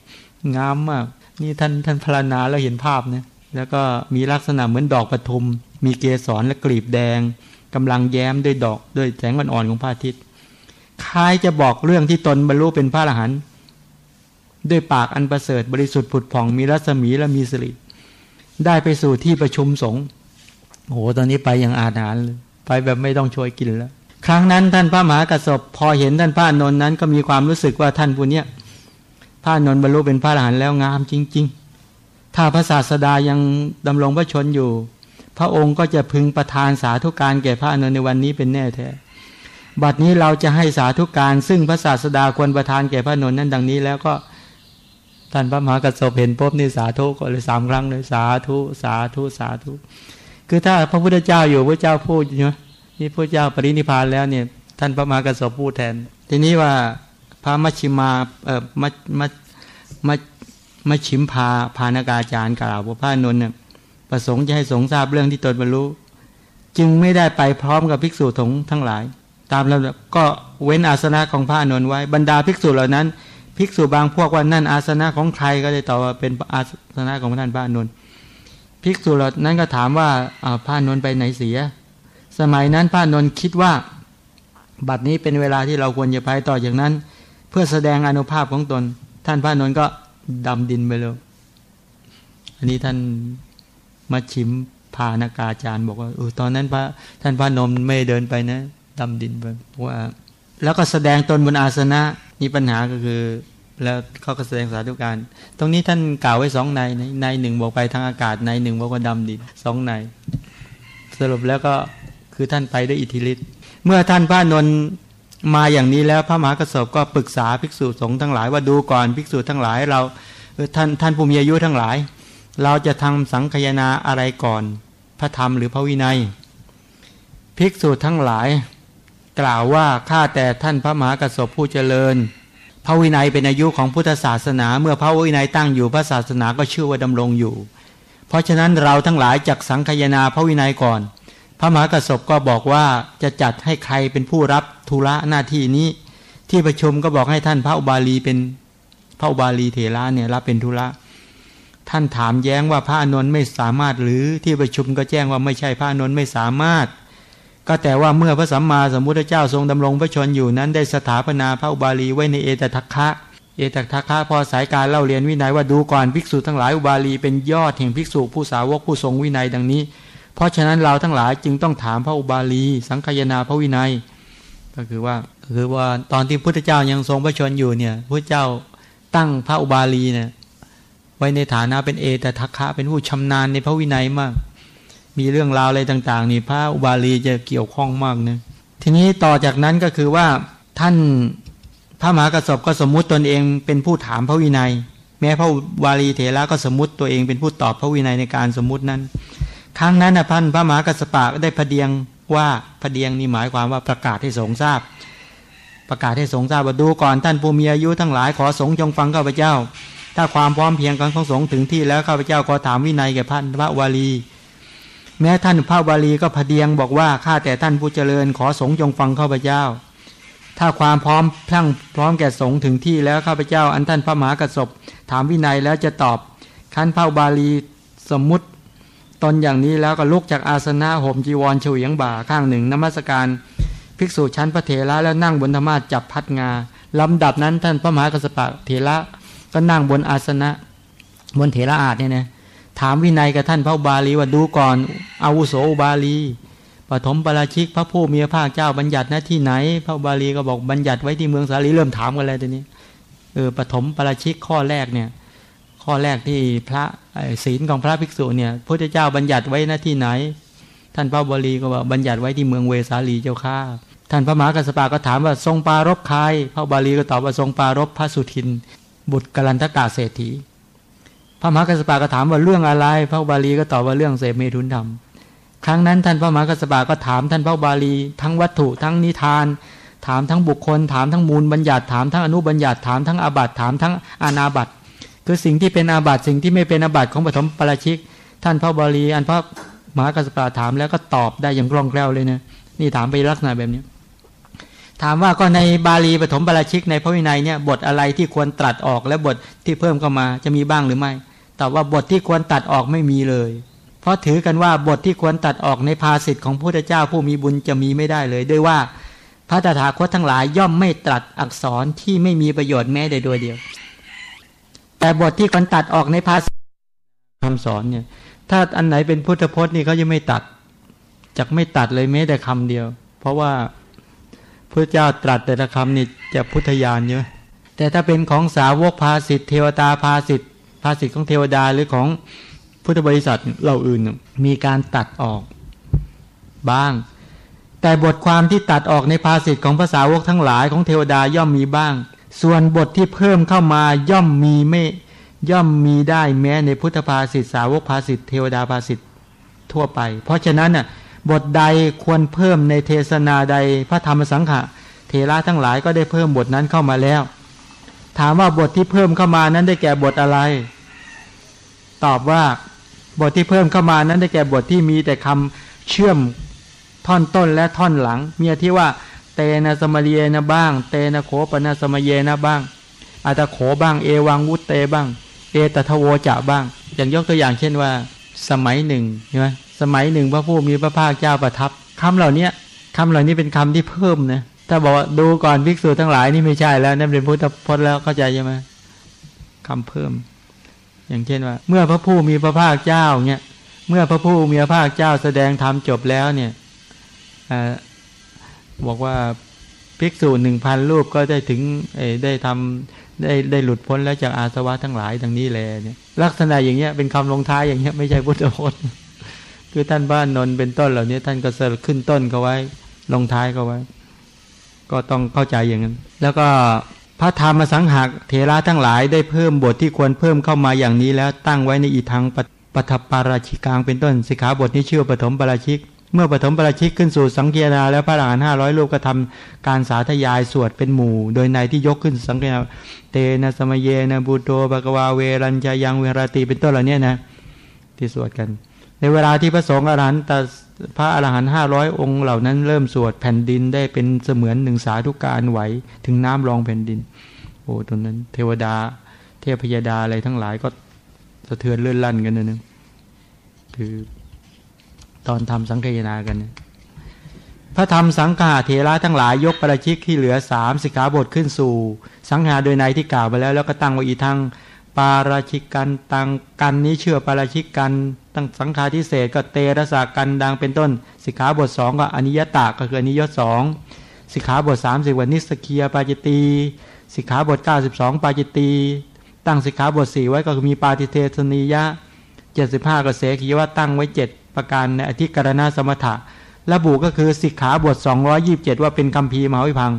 งามมาก นี่ท่านท่านพรณนาแล้วเห็นภาพนะแล้วก็มีลักษณะเหมือนดอกปทุม มีเกสรและกลีบแดงกำลังแย้มด้วยดอกด้วยแสงอ่อนๆของพระอาทิตย์ คล้ายจะบอกเรื่องที่ตนบรรลุเป็นพระอรหันต์ด้วยปากอันประเสริฐบริสุทธิ์ผุดผ่องมีรัศมีและมีสิริได้ไปสู่ที่ประชุมสงฆ์โอ้โหตอนนี้ไปอย่างอาถรรพ์ไปแบบไม่ต้องช่วยกินแล้ว ครั้งนั้นท่านพระมหากระสบพอเห็นท่านพระนนท์นั้นก็มีความรู้สึกว่าท่านผู้เนี้ยพระนนท์บรรลุเป็นพระอรหันต์แล้วงามจริง ๆ ถ้าพระศาสดายังดำรงพระชนอยู่ พระองค์ก็จะพึงประทานสาธุการแก่พระนนท์ในวันนี้เป็นแน่แท้ บัดนี้เราจะให้สาธุการซึ่งพระศาสดาควรประทานแก่พระนนท์นั้นดังนี้แล้วก็ท่านพระมหากระสบเห็นปุ๊บนี่สาธุก็เลยสามครั้งเลยสาธุสาธุสาธุ คือถ้าพระพุทธเจ้าอยู่พระเจ้าพูดอยู่นี่พระเจ้าปรินิพานแล้วเนี่ยท่านพระมหากระสบพูดแทน ทีนี้ว่าพระมัชชิมาเอ่อมัชมัชมัชมัชชิมพาพานากาจารย์กล่าวว่าพระนนท์เนี่ยประสงค์จะให้สงทราบเรื่องที่ตนบรรลุจึงไม่ได้ไปพร้อมกับภิกษุสงฆ์ทั้งหลาย ตามลำดับก็เว้นอาสนะของพระนนท์ไว้บรรดาภิกษุเหล่านั้น ภิกษุบางพวกว่านั่นอาสนะของใครก็ได้ตอบว่าเป็นอาสนะของท่านพระนนท์ภิกษุเหล่านั้นก็ถามว่าพระนนท์ไปไหนเสีย สมัยนั้นพระนนท์คิดว่า บัดนี้เป็นเวลาที่เราควรจะไปต่อจากนั้น เพื่อแสดงอนุภาพของตน ท่านพระนนท์ก็ดำดินไปเลยอันนี้ท่านมาชิมพานากาจารย์บอกว่าออตอนนั้นพระท่านพระนมไม่เดินไปนะ ดำดินไปว่า แล้วก็แสดงตนบนอาสนะนี่ปัญหาก็คือ แล้วเขาก็แสดงสาธุการ ตรงนี้ท่านกล่าวไว้สองในในหนึ่งบอกไปทางอากาศในหนึ่งบอกว่าดำดินสองในสรุปแล้วก็คือท่านไปด้วยอิทธิฤทธิ์เมื่อท่านพระนนท์มาอย่างนี้แล้วพระมหากระสบก็ปรึกษาภิกษุสงฆ์ทั้งหลายว่าดูก่อนภิกษุทั้งหลายเราท่านท่านผู้มีอายุทั้งหลาย เราจะทำสังคยนาอะไรก่อน พระธรรมหรือพระวินัย ภิกษุทั้งหลาย กล่าวว่าข้าแต่ท่านพระมหากระสบผู้เจริญ พระวินัยเป็นอายุของพุทธศาสนา เมื่อพระวินัยตั้งอยู่พระศาสนาก็ชื่อว่าดำรงอยู่ เพราะฉะนั้นเราทั้งหลายจักสังคยนาพระวินัยก่อน พระมหากระสบก็บอกว่าจะจัดให้ใครเป็นผู้รับธุระหน้าที่นี้ ที่ประชุมก็บอกให้ท่านพระอุบาลีเป็นพระอุบาลีเถระเนี่ยรับเป็นธุระท่านถามแย้งว่าพระอนนท์ไม่สามารถหรือที่ประชุมก็แจ้งว่าไม่ใช่พระอนนท์ไม่สามารถ ก็แต่ว่าเมื่อพระสัมมาสัมพุทธเจ้าทรงดำรงพระชนอยู่นั้นได้สถาปนาพระอุบาลีไว้ในเอตทัคคะ เอตทัคคะพอสายการเล่าเรียนวินัยว่าดูก่อนภิกษุทั้งหลายอุบาลีเป็นยอดแห่งภิกษุผู้สาวกผู้ทรงวินัยดังนี้ เพราะฉะนั้นเราทั้งหลายจึงต้องถามพระอุบาลี สังคยนาพระวินัย ก็คือว่าคือว่าตอนที่พุทธเจ้ายังทรงพระชนอยู่เนี่ยพระเจ้าตั้งพระอุบาลีเนี่ยไว้ในฐานะเป็นเอตทัคคะเป็นผู้ชำนาญในพระวินัยมาก มีเรื่องราวอะไรต่าง ๆ นี่พระอุบาลีจะเกี่ยวข้องมากนะทีนี้ต่อจากนั้นก็คือว่าท่านพระมหากระสบก็สมมุติตนเองเป็นผู้ถามพระวินัย แม้พระอุบาลีเถระก็สมมติตัวเองเป็นผู้ตอบพระวินัยในการสมมุตินั้น ครั้งนั้นนะท่านพระมหากระสปะได้พเดียงว่าพเดียงนี่หมายความว่าประกาศให้สงทราบ ประกาศให้สงทราบว่าดูก่อนท่านผู้มีอายุทั้งหลายขอสงจงฟังข้าพเจ้า ถ้าความพร้อมเพียงกันของสงถึงที่แล้วข้าพเจ้าขอถามวินัยแก่ท่านพระวาลี แม้ท่านพระวาลีก็พเดียงบอกว่าข้าแต่ท่านผู้เจริญขอสงจงฟังข้าพเจ้า ถ้าความพร้อมพลั่งพร้อมแก่สงถึงที่แล้วข้าพเจ้า อันท่านพระมหากระสบถามวินัยแล้วจะตอบขั้นพระบาลีสมมุติตนอย่างนี้แล้วก็ลุกจากอาสนะห่มจีวรเฉวียงบ่าข้างหนึ่งนมัสการภิกษุชั้นพระเถระแล้วนั่งบนธรรมาจับพัดงาลำดับนั้นท่านพระมหากระสปะเถระก็นั่งบนอาสนะบนเถระอาจเนี่ยนะ ถามวินัยกับท่านพระบาลีว่าดูก่อนอาวุโสบาลีปฐมปราชิกพระผู้มีพระภาคเจ้าบัญญัติหน้าที่ไหน พระบาลีก็บอกบัญญัติไว้ที่เมืองสาลีเริ่มถามกันเลยทีนี้เออปฐมปราชิกข้อแรกเนี่ย ข้อแรกที่พระศีลของพระภิกษุเนี่ยพระเจ้าบัญญัติไว้หน้าที่ไหน ท่านพระบาลีก็บอกบัญญัติไว้ที่เมืองเวสาลีเจ้าข้าท่านพระมหากัสปะก็ถามว่าทรงปารบใครพระบาลีก็ตอบว่าทรงปารบพระสุทิน บุตรกัลันทกาเศรษฐี พระมหากัสปะก็ถามว่าเรื่องอะไร พระบาลีก็ตอบว่าเรื่องเสพเมถุนธรรม ครั้งนั้นท่านพระมหากัสสปะก็ถามท่านพระบาลี ทั้งวัตถุทั้งนิทาน ถามทั้งบุคคล ถามทั้งมูลบัญญัติถามทั้งอนุบัญญัติถามทั้งอาบัติถามทั้งอานาบัติคือสิ่งที่เป็นอาบัติสิ่งที่ไม่เป็นอาบัติของปฐมปราชิก ท่านพระบาลี อันพระมหากัสสปะถามแล้วก็ตอบได้อย่างคล่องแคล่วเลยนะนี่ถามไปลักษณะแบบนี้ถามว่าก็ในบาลีปฐมปราชิกในพระวินัยเนี่ยบทอะไรที่ควรตรัสออกและบทที่เพิ่มเข้ามาจะมีบ้างหรือไม่ แตอบว่าบทที่ควรตัดออกไม่มีเลย เพราะถือกันว่าบทที่ควรตัดออกในภาสิทธิ์ของพระพุทธเจ้าผู้มีบุญจะมีไม่ได้เลย ด้วยว่าพระตถาคตทั้งหลายย่อมไม่ตรัสอักษรที่ไม่มีประโยชน์แม้แต่โดยเดียว แต่บทที่ควรตัดออกในภาษิตคำสอนเนี่ย ถ้าอันไหนเป็นพุทธพจน์นี่เขาจะไม่ตัดจะไม่ตัดเลยแม้แต่คำเดียว เพราะว่าพระเจ้าตรัสแต่ละคำนี่จะพุทธญาณเยอะแต่ถ้าเป็นของสาวกภาสิทธิเทวตาภาสิทธิ ภาษิตของเทวดาหรือของพุทธบริษัทเราอื่นมีการตัดออกบ้าง แต่บทความที่ตัดออกในภาษิตของภาษาวกทั้งหลายของเทวดาย่อมมีบ้าง ส่วนบทที่เพิ่มเข้ามาย่อมมีไม่ย่อมมีได้แม้ในพุทธภาษิตสาวกภาษิตเทวดาภาษิตทั่วไป เพราะฉะนั้นน่ะบทใดควรเพิ่มในเทศนาใดพระธรรมสังฆะเทระทั้งหลายก็ได้เพิ่มบทนั้นเข้ามาแล้ว ถามว่าบทที่เพิ่มเข้ามานั้นได้แก่บทอะไร ตอบว่าบทที่เพิ่มเข้ามานั้นได้แก่บทที่มีแต่คำเชื่อมท่อนต้นและท่อนหลังมีที่ว่า เตนะสมเยนะบ้าง เตนะโขปนะสมเยนะบ้างอาตโขบ้าง เอวังวุตเตบ้าง เอตทโวจะบ้าง อย่างยกตัวอย่างเช่นว่า สมัยหนึ่งใช่ไหมสมัยหนึ่งพระผู้มีพระภาคเจ้าประทับคำเหล่านี้คำเหล่านี้เป็นคำที่เพิ่มนะ ถ้าบอกว่าดูก่อนภิกษุทั้งหลายนี่ไม่ใช่แล้วนั่นเป็นพุทธพจน์แล้วเข้าใจใช่ไหมคำเพิ่ม อย่างเช่นว่า เมื่อพระผู้มีพระภาคเจ้าเนี่ยเมื่อพระผู้มีพระภาคเจ้าแสดงธรรมจบแล้วเนี่ยบอกว่าภิกษุหนึ่งพันรูปก็ได้ถึงได้ทำได้ได้หลุดพ้นแล้วจากอาสวะทั้งหลายดังนี้แลเนี่ยลักษณะอย่างเงี้ยเป็นคำลงท้ายอย่างเงี้ยไม่ใช่พุทธพจน์คือท่านบ้านนนเป็นต้นเหล่านี้ท่านก็เสรขึ้นต้นเขาไว้ ลงท้ายเขาไว้ ก็ต้องเข้าใจอย่างนั้น แล้วก็พระธรรมสังหากเทระทั้งหลายได้เพิ่มบทที่ควรเพิ่มเข้ามาอย่างนี้แล้วตั้งไว้ในอีทางปฐปาราชิกางเป็นต้นสิกขาบทนี้ชื่อปฐมปาราชิก เมื่อปฐมปาราชิกขึ้นสู่สังเกตนาแล้วพระอรหันต์ห้าร้อยรูปก็ทำการสาธยายสวดเป็นหมู่ โดยในที่ยกขึ้นสังเกตนาเตนะสมเยนะบูโตบกวาเวรัญจายังเวราตีเป็นต้นเหล่านี้นะที่สวดกัน ในเวลาที่พระสงฆ์อรหันต์ พระอรหันต์ห้าร้อยองค์เหล่านั้นเริ่มสวดแผ่นดินได้เป็นเสมือนหนึ่งสาธุการไหวถึงน้ำรองแผ่นดิน โอ้ตรงนั้น เทวดา เทพยดาอะไรทั้งหลายก็สะเทือนเลื่อนลั่นกันนะนึงคือตอนทำสังเกยนากันนี่ยพระธรรมสังฆาเทระทั้งหลายยกประชิกที่เหลือสามสิกขาบทขึ้นสู่ สังหาโดยในที่กล่าวไปแล้ว แล้วก็ตั้งไว้อีทั้งปาราชิกกันตังกันนี้เชื่อปาราชิกกัน ตั้งสังฆาทิเศษก็เตระสากันดังเป็นต้น สิกขาบทสองก็อนิยตาก็คืออนิยตสองสิกขาบทสามสิบวันนิสเกียปาจิตีสิกขาบท 92 ปาจิตีตั้งสิกขาบท 4 ไว้ก็คือมีปาติเทสนียะ 75กเสขีว่าตั้งไว้ 7 ประการในอธิกรณาสมถะระบุก็คือสิกขาบท 227 ว่าเป็นคำพีมหาวิพัง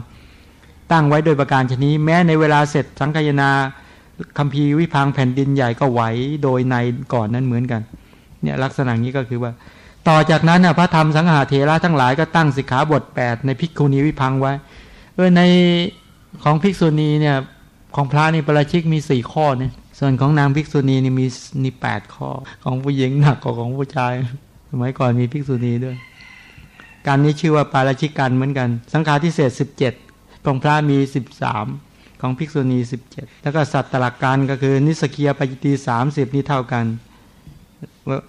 ตั้งไว้โดยประการชนี้ แม้ในเวลาเสร็จสังคายนาคำพีวิพังแผ่นดินใหญ่ก็ไหวโดยในก่อนนั้นเหมือนกัน เนี่ยลักษณะนี้ก็คือว่า ต่อจากนั้นนะพระธรรมสังหาเทระทั้งหลายก็ตั้งสิกขาบท 8 ในพิกุณีวิพังไว้เออในของภิกษุณีเนี่ยของพระนี่ประชิกมีสี่ข้อเนี่ยส่วนของนางภิกษุณีนี่มีนี่แปดข้อ ของผู้หญิงหนักกว่าของผู้ชาย สมัยก่อนมีภิกษุณีด้วย การนี้ชื่อว่าปาราชิกกันเหมือนกัน สังฆาทิเศษสิบเจ็ดของพระมีสิบสามของภิกษุณีสิบเจ็ดแล้วก็สัตตลักการก็คือนิสเกียปจิตีสามสิบนี่เท่ากัน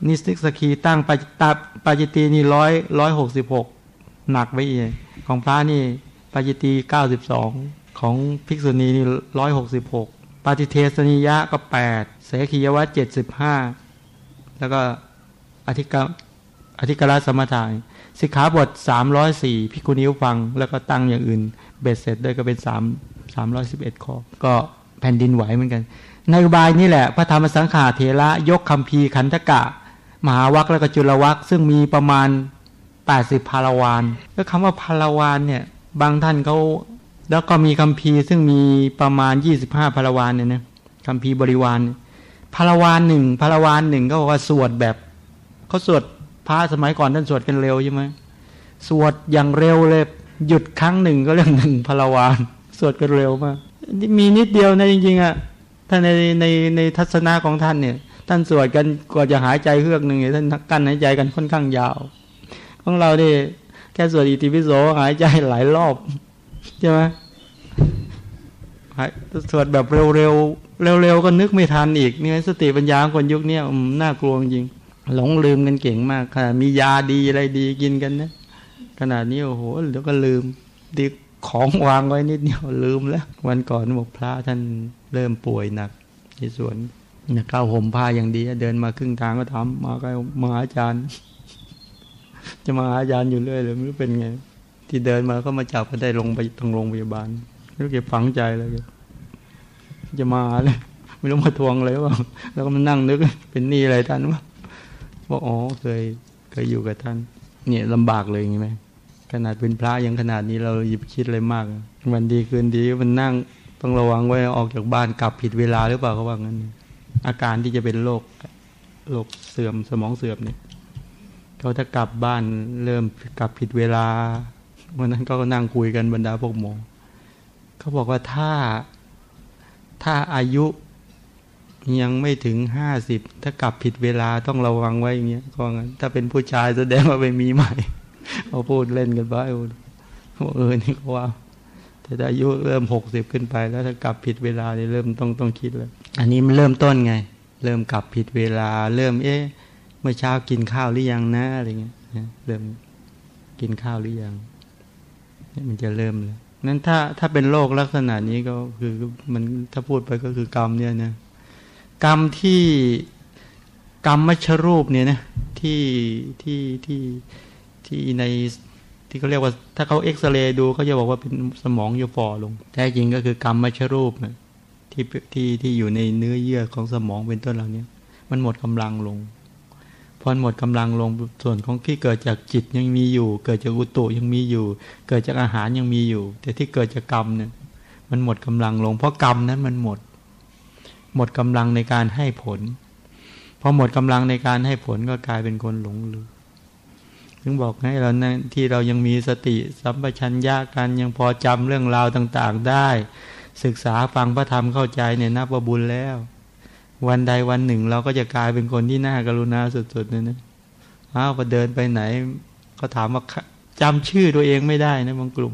นิสกีตั้งปจิตาปจิตีนี่ร้อยร้อยหกสิบหกหนักไว้อีกของพระนี่ปาจิตีเก้าสิบสองของภิกษุณีนี่ร้อยหกสิบหกปาฏิเทสนิยะก็แปดเสขียวัตเจ็ดสิบห้าแล้วก็อธิกรอธิกรสมถะสิกขาบทสามร้อยสี่พิกุนิ้วฟัง แล้วก็ตั้งอย่างอื่น เบ็ดเสร็จด้วยก็เป็นสามสามร้อยสิบเอ็ดข้อ ก็แผ่นดินไหวเหมือนกัน ในอุบายนี่แหละพระธรรมสังขาเถระยกคำพีขันธกะ มหาวัคแล้วก็จุลวัคซึ่งมีประมาณแปดสิบพาราวานก็คำว่าพาราวานเนี่ยบางท่านเขาแล้วก็มีคัมภีซึ่งมีประมาณยี่สิบห้าพาราวานเนี่ยนะคัมภีบริวารพาราวานหนึ่งพาราวานหนึ่งก็บอกว่าสวดแบบเขาสวดพระสมัยก่อนท่านสวดกันเร็วใช่ไหมสวดอย่างเร็วเลยหยุดครั้งหนึ่งก็เรื่องหนึ่งพลวานสวดกันเร็วมากมีนิดเดียวนะจริงๆอะ ถ้าในในในทัศนะของท่านเนี่ย ท่านสวดกันกว่าจะหายใจเฮือกหนึ่งเนี่ยท่านกั้นหายใจกันค่อนข้างยาว ของเราเนี่ยแค่สวดอิติปิโสหายใจหลายรอบใช่ไหมสวดแบบเร็วๆเร็วๆก็นึกไม่ทันอีกเนี่สติปัญญาคนยุคนี้น่ากลัวจริงหลงลืมกันเก่งมากค่ะมียาดีอะไรดีกินกันนะขนาดนี้โอ้โหเดี๋ยวก็ลืมดี ของวางไว้นิดเดียวลืมแล้ว วันก่อนบอกพระท่านเริ่มป่วยหนักที่สวนเนี่ยข้าวห่มผ้าอย่างดีเดินมาครึ่งทางก็ทำมาก็มาอาจารย์ จะมาอาจารย์อยู่เรื่อยเลยไม่รู้เป็นไง ที่เดินมาก็มาจับก็ได้ลงไปทางโรงพยาบาลไม่รู้เก็บฝังใจเลยจะมาเลยไม่รู้มาทวงเลยว่าแล้วก็มานั่งนึกเป็นหนี่อะไรท่านวะบอกอ๋อเคยเคยอยู่กับท่าน เนี่ยลำบากเลยอย่างไหม ขนาดเป็นพระยังขนาดนี้เราหยิบคิดอะไรมาก วันดีคืนดีมันนั่งต้องระวังไว้ออกจากบ้านกลับผิดเวลาหรือเปล่าเขาว่างั้น อาการที่จะเป็นโรคโรคเสื่อมสมองเสื่อมเนี่ยเขาถ้ากลับบ้านเริ่มกลับผิดเวลาวันนั้นก็นั่งคุยกันบรรดาพวกหมอเขาบอกว่าถ้าถ้าอายุยังไม่ถึงห้าสิบถ้ากลับผิดเวลาต้องระวังไว้อย่างเงี้ยก็งั้นถ้าเป็นผู้ชายแสดงว่าไปมีใหม่ เขาพูดเล่นกันไปเออนี่ก็ว่าแต่อายุเริ่มหกสิบขึ้นไป แล้วถ้ากลับผิดเวลาเนี่ยเริ่มต้องต้องคิดแล้ว อันนี้มันเริ่มต้นไง เริ่มกลับผิดเวลา เริ่มเอ๊ะเมื่อเช้ากินข้าวหรือยังนะอะไรเงี้ยเริ่มกินข้าวหรือยังนี่มันจะเริ่มแล้วนั้นถ้าถ้าเป็นโรคลักษณะนี้ก็คือมันถ้าพูดไปก็คือกรรมเนี่ยนะกรรมที่กรรมมัชรูปเนี่ยนะที่ที่ที่ที่ ที่ในที่เขาเรียกว่า ถ้าเขาเอ็กซเรย์ดูเขาจะบอกว่าเป็นสมองอยู่ฟอลง แท้จริงก็คือกรรมมชรูปนะที่ที่ที่อยู่ในเนื้อเยื่อของสมองเป็นต้นเหล่านี้มันหมดกำลังลงพอหมดกำลังลงส่วนของที่เกิดจากจิตยังมีอยู่ เกิดจากอุตุยังมีอยู่ เกิดจากอาหารยังมีอยู่ แต่ที่เกิดจากกรรมเนี่ยมันหมดกำลังลง เพราะกรรมนั้นมันหมด หมดกำลังในการให้ผลพอหมดกำลังในการให้ผลก็กลายเป็นคนหลงลืม ถึงบอกให้เรานะที่เรายังมีสติสัมปชัญญะกันยังพอจำเรื่องราวต่างๆได้ ศึกษาฟังพระธรรมเข้าใจเนี่ยนับว่าบุญแล้ว วันใดวันหนึ่งเราก็จะกลายเป็นคนที่น่ากรุณาสุดๆเนี่ยนะอ้าวพอเดินไปไหน ก็ถามว่าจำชื่อตัวเองไม่ได้นะบางกลุ่ม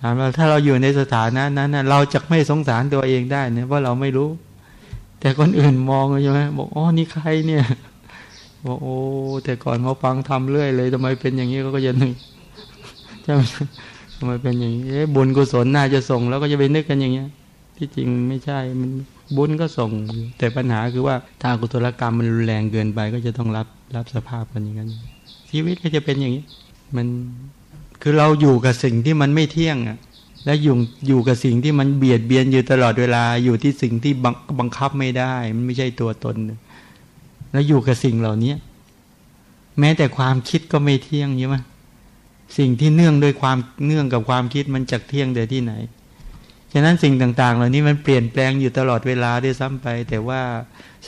ถามว่าถ้าเราอยู่ในสถานะนั้นนะเราจะไม่สงสารตัวเองได้เนี่ยเพราะเราไม่รู้ แต่คนอื่นมองใช่ไหมบอกอ๋อนี่ใครเนี่ย บอกโอ้ แต่ก่อนเขาฟังทำเรื่อยเลยทำไมเป็นอย่างนี้ก็จะนึกใช่ไหมทำไมเป็นอย่างนี้บุญกุศลน่าจะส่ง แล้วก็จะไปนึกกันอย่างเงี้ย ที่จริงไม่ใช่มันบุญก็ส่ง แต่ปัญหาคือว่าถ้ากุศลกรรมมันรุนแรงเกินไป ก็จะต้องรับรับสภาพกันอย่างนั้นชีวิตก็จะเป็นอย่างนี้ มันคือเราอยู่กับสิ่งที่มันไม่เที่ยงอะและอยู่อยู่กับสิ่งที่มันเบียดเบียนอยู่ตลอดเวลาอยู่ที่สิ่งที่บังบังคับไม่ได้ มันไม่ใช่ตัวตน แล้วอยู่กับสิ่งเหล่านี้แม้แต่ความคิดก็ไม่เที่ยงใช่ไหมสิ่งที่เนื่องด้วยความเนื่องกับความคิดมันจักเที่ยงเดี๋ยที่ไหน ฉะนั้นสิ่งต่าง ๆ เหล่านี้มันเปลี่ยนแปลงอยู่ตลอดเวลาด้วยซ้ำไป แต่ว่า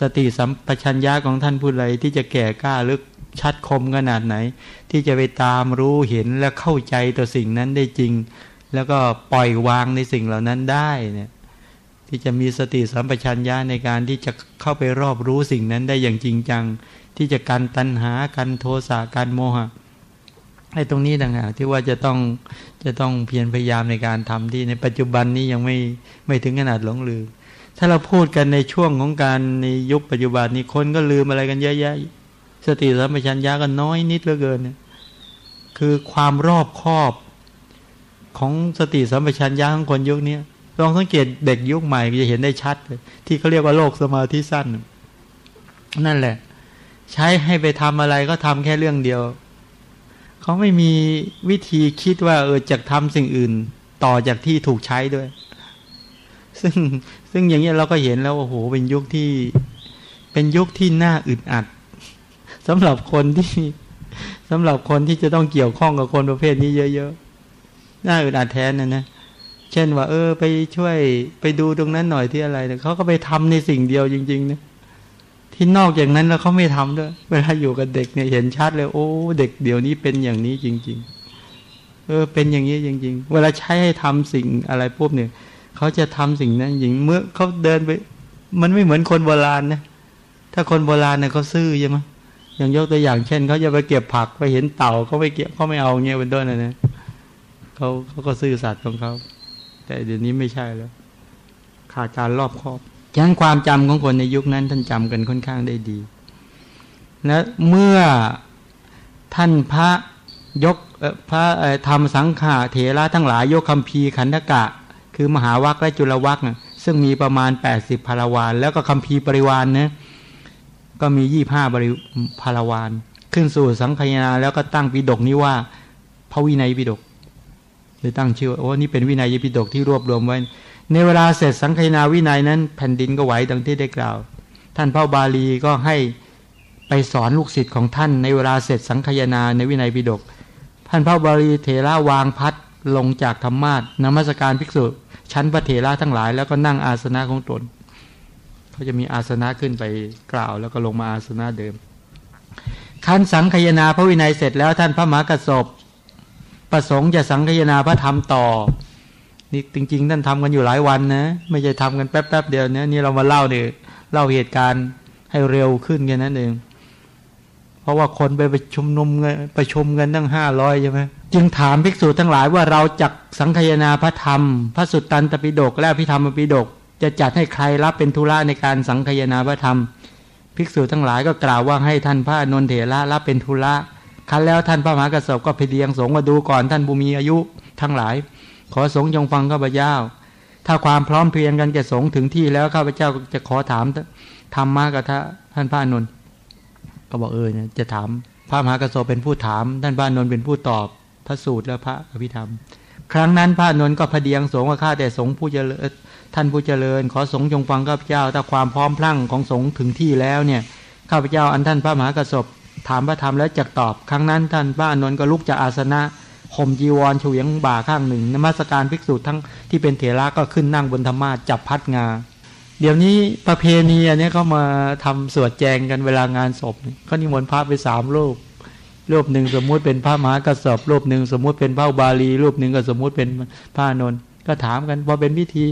สติสัมปชัญญะของท่านผู้ใดที่จะแก่กล้าลึกชัดคมขนาดไหน ที่จะไปตามรู้เห็นและเข้าใจต่อสิ่งนั้นได้จริง แล้วก็ปล่อยวางในสิ่งเหล่านั้นได้เนี่ย ที่จะมีสติสัมปชัญญะในการที่จะเข้าไปรอบรู้สิ่งนั้นได้อย่างจริงจัง ที่จะกันตัณหากันโทสะกันโมหะไอ้ตรงนี้ต่างหากที่ว่าจะต้องจะต้องเพียรพยายามในการทำที่ในปัจจุบันนี้ยังไม่ไม่ถึงขนาดหลงลืม ถ้าเราพูดกันในช่วงของการในยุคปัจจุบันนี้คนก็ลืมอะไรกันเยอะแยะสติสัมปชัญญะก็น้อยนิดเหลือเกินคือความรอบคอบของสติสัมปชัญญะของคนยุคนี้ ลองสังเกตเด็กยุคใหม่จะเห็นได้ชัด ที่เขาเรียกว่าโลกสมาธิสั้น นั่นแหละ ใช้ให้ไปทำอะไรก็ทำแค่เรื่องเดียว เขาไม่มีวิธีคิดว่าเออจะทำสิ่งอื่น ต่อจากที่ถูกใช้ด้วย ซึ่งซึ่งอย่างนี้เราก็เห็นแล้วโอ้โหเป็นยุคที่ เป็นยุคที่น่าอึดอัดสำหรับคนที่สำหรับคนที่จะต้องเกี่ยวข้องกับคนประเภทนี้เยอะๆน่าอึดอัดแทนนะนะ เช่นว่า เออ ไปช่วยไปดูตรงนั้นหน่อยที่อะไรเนี่ยเขาก็ไปทำในสิ่งเดียวจริงๆนะที่นอกอย่างนั้นแล้วเขาไม่ทำด้วย เวลาอยู่กับเด็กเนี่ยเห็นชัดเลย โอ้ เด็กเดี๋ยวนี้เป็นอย่างนี้จริง ๆ เออ เป็นอย่างนี้จริง ๆ เวลาใช้ให้ทำสิ่งอะไรปุ๊บเนี่ยเขาจะทำสิ่งนั้นอย่างเมื่อเขาเดินไป มันไม่เหมือนคนโบราณนะถ้าคนโบราณเนี่ยเขาซื่อใช่ไหมอย่างยกตัวอย่างเช่นเขาจะไปเก็บผักไปเห็นเต่าเขาไม่เก็บเขาไม่เอาเงี้ยเป็นต้นนะเนะเขาเขาก็ซื่อสัตย์ของเขา แต่เดี๋ยวนี้ไม่ใช่แล้ว ขาดการรอบครอบฉะนั้นความจำของคนในยุคนั้น ท่านจำกันค่อนข้างได้ดี และเมื่อท่านพระยกพระธรรมสังฆาเถระทั้งหลายยกคำพีขันธกะ คือมหาวัคและจุลวัคซึ่งมีประมาณ 80พาราวาน แล้วก็คำพีปริวานนะก็มียี่ห้าบริพาราวาน ขึ้นสู่สังขยาแล้วก็ตั้งปิดกนี้ว่า พระวินัยปิดก เลยตั้งชื่อโอ้นี่เป็นวินัยยปิดกที่รวบรวมไว้ ในเวลาเสร็จสังขยาวินัยนั้น แผ่นดินก็ไหวดังที่ได้กล่าว ท่านพระบาลีก็ให้ไปสอนลูกศิษย์ของท่าน ในเวลาเสร็จสังขยาในวินัยปิดกท่านพระบาลีเถระวางพัดลงจากธรรมาสนมัสการภิกษุ ชั้นพระเถระทั้งหลาย แล้วก็นั่งอาสนะของตนเขาจะมีอาสนะขึ้นไปกล่าว แล้วก็ลงมาอาสนะเดิมคันสังคยนาพระวินัยเสร็จแล้วท่านพระมหากระสบ ประสงค์จะสังคยนาพระธรรมต่อ นี่จริงๆท่านทำกันอยู่หลายวันนะ ไม่ใช่ทำกันแป๊บๆเดียวนะนี่เรามาเล่าเนี่ยเล่าเหตุการณ์ให้เร็วขึ้นแค่นั้นเองเพราะว่าคนไปไปชุมนุมเงินไปชมเงินตั้งห้าร้อยใช่ไหมจึงถามภิกษุทั้งหลายว่าเราจักสังคยนาพระธรรม พระสุตตันตปิฎกและพิธรรมปิฎกจะจัดให้ใครรับเป็นธุระในการสังคยนาพระธรรม ภิกษุทั้งหลายก็กล่าวว่าให้ท่านพระนนเถระรับเป็นธุระ คันแล้วท่านพระมหากระสบก็ไปเดียงสงมาดูก่อนท่านบุมีอายุทั้งหลาย ขอสงจงฟังข้าพเจ้า ถ้าความพร้อมเพรียงกันจะสงถึงที่แล้วข้าพเจ้าจะขอถามธรรมะกับท่านพระนนท์ก็บอกเออเนี่ยจะถาม พระมหากระสบเป็นผู้ถาม ท่านพระนนท์เป็นผู้ตอบพระสูตรและพระอภิธรรม ครั้งนั้นพระนนท์ก็พเดียงสงว่าข้าแต่สงผู้เจริญท่านผู้เจริญ ขอสงจงฟังข้าพเจ้า ถ้าความพร้อมพลั่งของสงถึงที่แล้วเนี่ยข้าพเจ้าอันท่านพระมหากระสบ ถามพระธรรมแล้วจักตอบ ครั้งนั้นท่านพระนนท์ก็ลุกจากอาสนะห่มจีวรเฉวียงบ่าข้างหนึ่งนมัสการภิกษุทั้งที่เป็นเถระก็ขึ้นนั่งบนธรรมาจับพัดงา เดี๋ยวนี้ประเพณีอันนี้เขามาทำสวดแจงกันเวลางานศพก็นิมนต์พระไปสามรูปรูปหนึ่งสมมุติเป็นพระมหากระสอบรูปหนึ่งสมมุติเป็นพระบาลีรูปหนึ่งก็สมมุติเป็นพระนนท์ก็ถามกันพอเป็นพิธี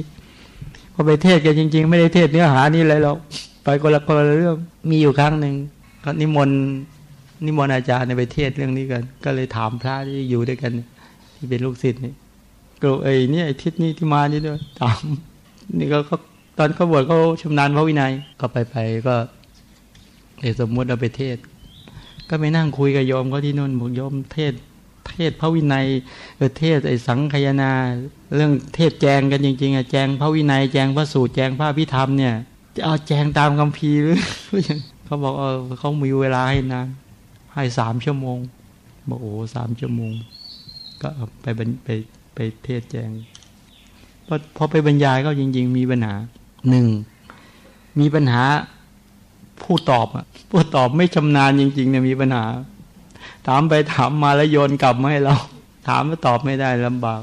พอไปเทศกันจริง ๆ ไม่ได้เทศเนื้อหานี่เลยหรอกไปคนละคนละเรื่องมีอยู่ครั้งหนึ่งก็นิมนต์ นิมนต์อาจารย์ในไปเทศเรื่องนี้กัน ก็เลยถามพระที่อยู่ด้วยกัน ที่เป็นลูกศิษย์นี่ก็เอ้ยนี่ไอ้ทิศนี้ที่มานี่ด้วยถามนี่ก็เขาตอนเขาบวชเขาชำนาญพระวินัยก็ไปไปก็เอสมมติเราไปเทศ ก็ไปนั่งคุยกับโยมเขาที่นู่นบอกโยมเทศ เทศพระวินัยเออเทศไอ้สังขยนาเรื่องเทศแจงกันจริงๆอะแจงพระวินัยแจงพระสูตรแจงพระพิธรรมเนี่ยจะเอาแจงตามคำพีหรือเขาบอกเออเขามีเวลาให้นาน ให้สามชั่วโมงบอกโอ้สามชั่วโมง ก็ไปไปไปเทศแจงพอพอไปบรรยายก็จริง ๆ มีปัญหาหนึ่งมีปัญหาผู้ตอบอะผู้ตอบไม่ชำนาญจริงๆเนี่ยมีปัญหา ถามไปถามมาแล้วโยนกลับมาให้เรา ถามแล้วตอบไม่ได้ลำบาก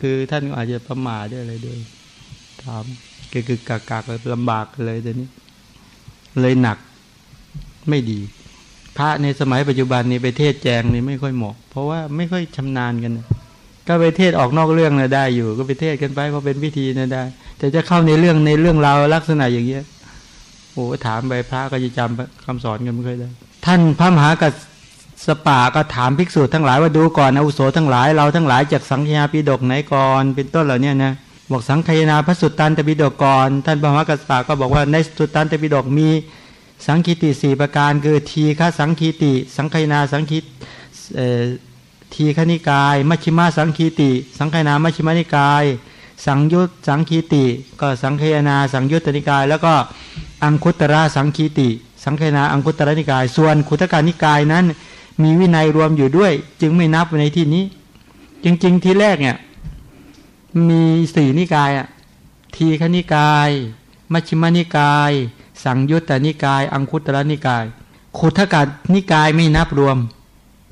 คือท่านอาจจะประมาทด้วยอะไรด้วย ถามคือกกากากลำบากเลยเดี๋ยวนี้ เลยหนักไม่ดี พระในสมัยปัจจุบันนี้ไปเทศแจงนี่ไม่ค่อยเหมาะ เพราะว่าไม่ค่อยชำนาญกันก็ไปเทศออกนอกเรื่องนะได้อยู่ ก็ไปเทศกันไปเพราะเป็นพิธีนะได้ แต่จะเข้าในเรื่องในเรื่องราวลักษณะอย่างเงี้ยโอ้ถามไปพระก็จะจำคำสอนกันไม่ค่อยได้ ท่านพระมหากัสปาก็ถามภิกษุทั้งหลายว่าดูก่อนอาวุโสทั้งหลายเราทั้งหลายจากสังขยาปีดกไหนก่อนเป็นต้นเหล่านี้นะบอกสังขยาพระสุตตันตปิฎกก่อนท่านพระมหากัสปาก็บอกว่าในสุตตันตปิฎกมี สังคีติสี่ประการคือทีฆสังคีติ สังขยนาสังคีทีฆนิกาย มัชฌิมาสังคีติ สังขยนามัชฌิมานิกาย สังยุตสังคีติ ก็สังขยนาสังยุตตนิกาย แล้วก็อังคุตระสังคีติ สังขยนาอังคุตระนิกาย ส่วนคุตการนิกายนั้น มีวินัยรวมอยู่ด้วย จึงไม่นับในที่นี้ จริง ๆ ที่แรกเนี่ยมีสี่นิกายอะทีฆนิกาย มัชฌิมานิกาย สังยุตตนิกาย อังคุตระนิกาย ขุทกานิกายไม่นับรวม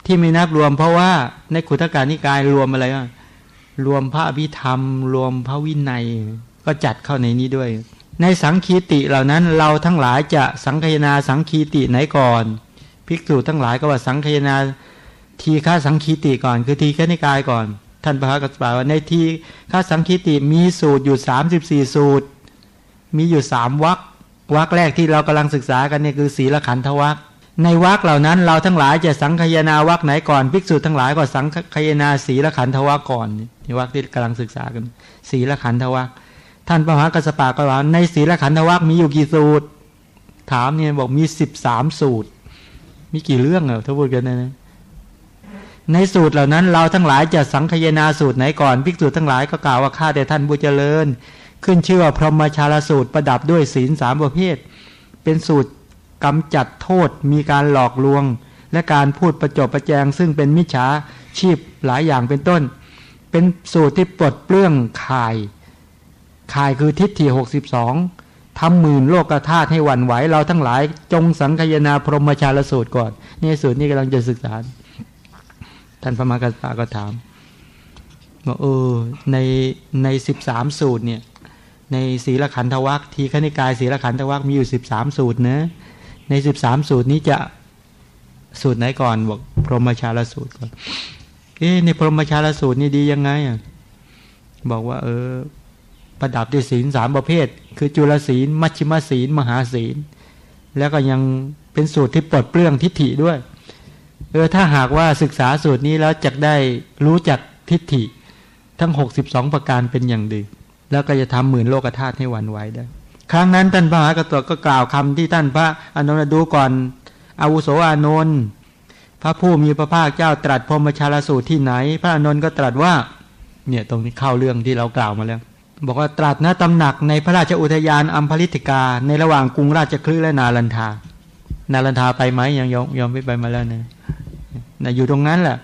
ที่ไม่นับรวม เพราะว่าในขุทกานิกายรวมอะไรอะรวมพระอภิธรรม รวมพระวินัย ก็จัดเข้าในนี้ด้วย ในสังคีติเหล่านั้นเราทั้งหลายจะสังคายนาสังคีติไหนก่อน ภิกษุทั้งหลายก็ว่าสังคายนาทีฆาสังคีติก่อน คือทีฆานิกายก่อน ท่านพระกัสปะว่าในทีฆาสังคีติมีสูตรอยู่สามสิบสี่สูตร มีอยู่สามวัก วักแรกที่เรากำลังศึกษากันเนี่ยคือศีลขันธวักในวักเหล่านั้นเราทั้งหลายจะสังคายนาวักไหนก่อนภิกษุทั้งหลายก็สังคายนาศีลขันธวักก่อนนี่วักที่กำลังศึกษากันศีลขันธวักท่านพระมหากัสปะก็ว่าในศีลขันธวักมีอยู่กี่สูตร ถามเนี่ยบอกมีสิบสามสูตร มีกี่เรื่องเหรอถ้าพูดกันนะในสูตรเหล่านั้นเราทั้งหลายจะสังคายนาสูตรไหนก่อนภิกษุทั้งหลายก็กล่าวว่าข้าแต่ท่านบุญเจริญ ขึ้นชื่อว่าพรหมชาลสูตรประดับด้วยศีลสามประเภท เป็นสูตรกำจัดโทษมีการหลอกลวง และการพูดประจบประแจง ซึ่งเป็นมิจฉาชีพหลายอย่างเป็นต้น เป็นสูตรที่ปลดเปลื้องข่ายข่ายคือทิฏฐิหกสิบสองทำหมื่นโลกธาตุให้หวั่นไหวเราทั้งหลายจงสังคายนาพรหมชาลสูตรก่อน นี่สูตรนี้กำลังจะศึกษา ท่านพระมหากษัตริย์ก็ถามว่าเออในในสิบสามสูตรเนี่ย ในศีลขันธวัคทีขณิกายศีลขันธวัคมีอยู่สิบสามสูตรเนะในสิบสามสูตรนี้จะสูตรไหนก่อนบอกพรหมชาลสูตรก่อนเอ๊ในพรหมชาลสูตรนี่ดียังไงอะบอกว่า เออ ประดับด้วยศีลสามประเภท คือจุลศีล มัชชิมศีล มหาศีล แล้วก็ยังเป็นสูตรที่ปลดเปลื้องทิฏฐิด้วย เออถ้าหากว่าศึกษาสูตรนี้แล้วจะได้รู้จักทิฏฐิทั้งหกสิบสองประการเป็นอย่างดี แล้วก็จะทำหมื่นโลกธาตุให้วันไหวได้ ครั้งนั้นท่านพระมหากระตัวก็กล่าวคำที่ท่านพระอนุนดูก่อนอาวุโสอานนท์พระผู้มีพระภาคเจ้าตรัสพรมชาลสูตรที่ไหน พระอานนท์ก็ตรัสว่า เนี่ยตรงนี้เข้าเรื่องที่เรากล่าวมาแล้ว บอกว่าตรัสนะตำหนักในพระราชอุทยานอัมพลิติกา ในระหว่างกรุงราชคลึและนาลันทา นาลันทาไปไหมยังยอมยอมไม่ไปมาแล้วนะนะอยู่ตรงนั้นแหละ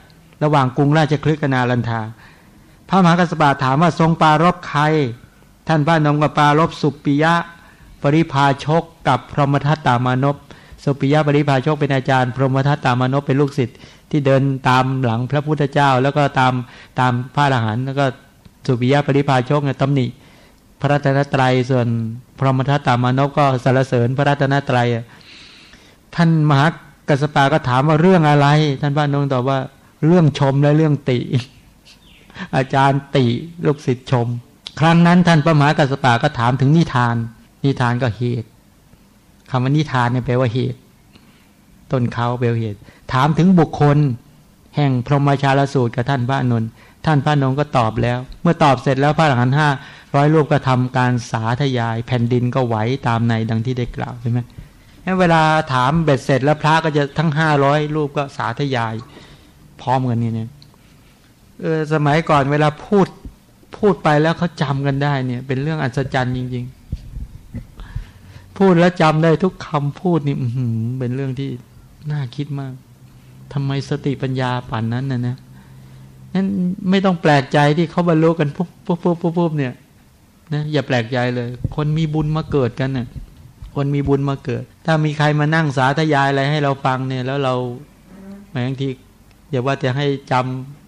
ระหว่างกรุงราชคลึกับนาลันทา พระมหากระสปะถามว่าทรงปารบใคร ท่านพระนงกับปารบสุปิยะ ปริพาชกกับพรหมทัตตามานพสุปิยะปริพาชกเป็นอาจารย์ พรหมทัตตามานพเป็นลูกศิษย์ที่เดินตามหลังพระพุทธเจ้า แล้วก็ตามตามพระอรหันต์แล้วก็สุปิยะปริพาชกเนี่ยตำหนิพระรัตนตรัยส่วนพรหมทัตตามานพก็สรรเสริญพระรัตนตรัยท่านมหากัสปาก็ถามว่าเรื่องอะไร ท่านพระนงตอบว่าเรื่องชมและเรื่องติ อาจารย์ติลูกศิษย์ชม ครั้งนั้นท่านพระมหากัสปาก็ถามถึงนิทาน นิทานก็เหตุคำว่านิทานเนี่ยแปลว่าเหตุ ต้นเขาแปลว่าเหตุ ถามถึงบุคคล แห่งพรหมชาลสูตรกับท่านพระนนท์ท่านพระนนท์ก็ตอบแล้ว เมื่อตอบเสร็จแล้วพระหลังหันห้าร้อยรูปก็ทำการสาธยาย แผ่นดินก็ไหวตามในดังที่ได้กล่าวใช่ไหมเวลาถามเบ็ดเสร็จแล้วพระก็จะทั้งห้าร้อยรูปก็สาธยาย พร้อมกันนี่เนี่ย เออสมัยก่อนเวลาพูดพูดไปแล้วเขาจำกันได้เนี่ย เป็นเรื่องอัศจรรย์จริง ๆ พูดแล้วจำได้ทุกคำพูดนี่อืเป็นเรื่องที่น่าคิดมากทำไมสติปัญญาป่านนั้นนะนะนั้นไม่ต้องแปลกใจที่เขาบรรลุกันปุ๊บปุ๊บปุ๊บปุ๊บปุ๊บเนี่ยนะอย่าแปลกใจเลย คนมีบุญมาเกิดกันเน่ยคนมีบุญมาเกิด ถ้ามีใครมานั่งสาธยายอะไรให้เราฟังเนี่ย แล้วเราบางทีอย่าว่าจะให้จำ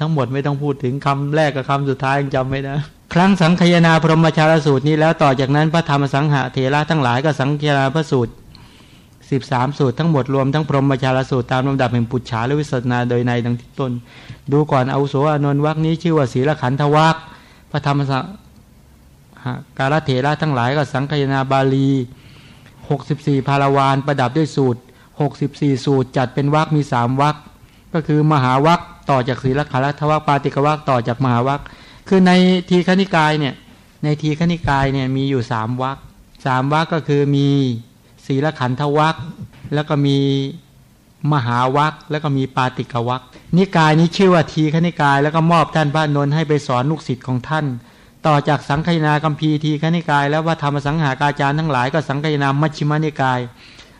ทั้งหมดไม่ต้องพูดถึงคำแรกกับคำสุดท้ายยังจำไม่ได้ครั้งสังคยนาพรหมชาลสูตรนี้แล้วต่อจากนั้นพระธรรมสังหะเถระทั้งหลายก็สังคยนาพระสูตรสิบสามสูตรทั้งหมดรวมทั้งพรหมชาลสูตรตามลำดับแห่งปุจฉาและวิสัชนาโดยในดังที่ต้น ดูก่อนอาวุโสอนนท์วักนี้ชื่อว่าศีลขันธวักพระธรรมสังการเถระทั้งหลายก็สังคยนาบาลีหกสิบสี่พาราวานประดับด้วยสูตรหกสิบสี่สูตรจัดเป็นวักมีสามวักก็คือมหาวัก ต่อจากศีลขันธวักปาติกวักต่อจากมหาวักคือในทีคณิกายเนี่ยในทีคณิกายเนี่ยมีอยู่สามวักสามวักก็คือมีศีลขันธวักแล้วก็มีมหาวักแล้วก็มีปาติกวักนิกายนี้ชื่อว่าทีคณิกาย แล้วก็มอบท่านพระนนท์ให้ไปสอนลูกศิษย์ของท่าน ต่อจากสังคยนาคัมภีร์ทีคณิกาย แล้วว่าธรรมสังหากาจารย์ทั้งหลายก็สังคายนามัชฌิมานิกาย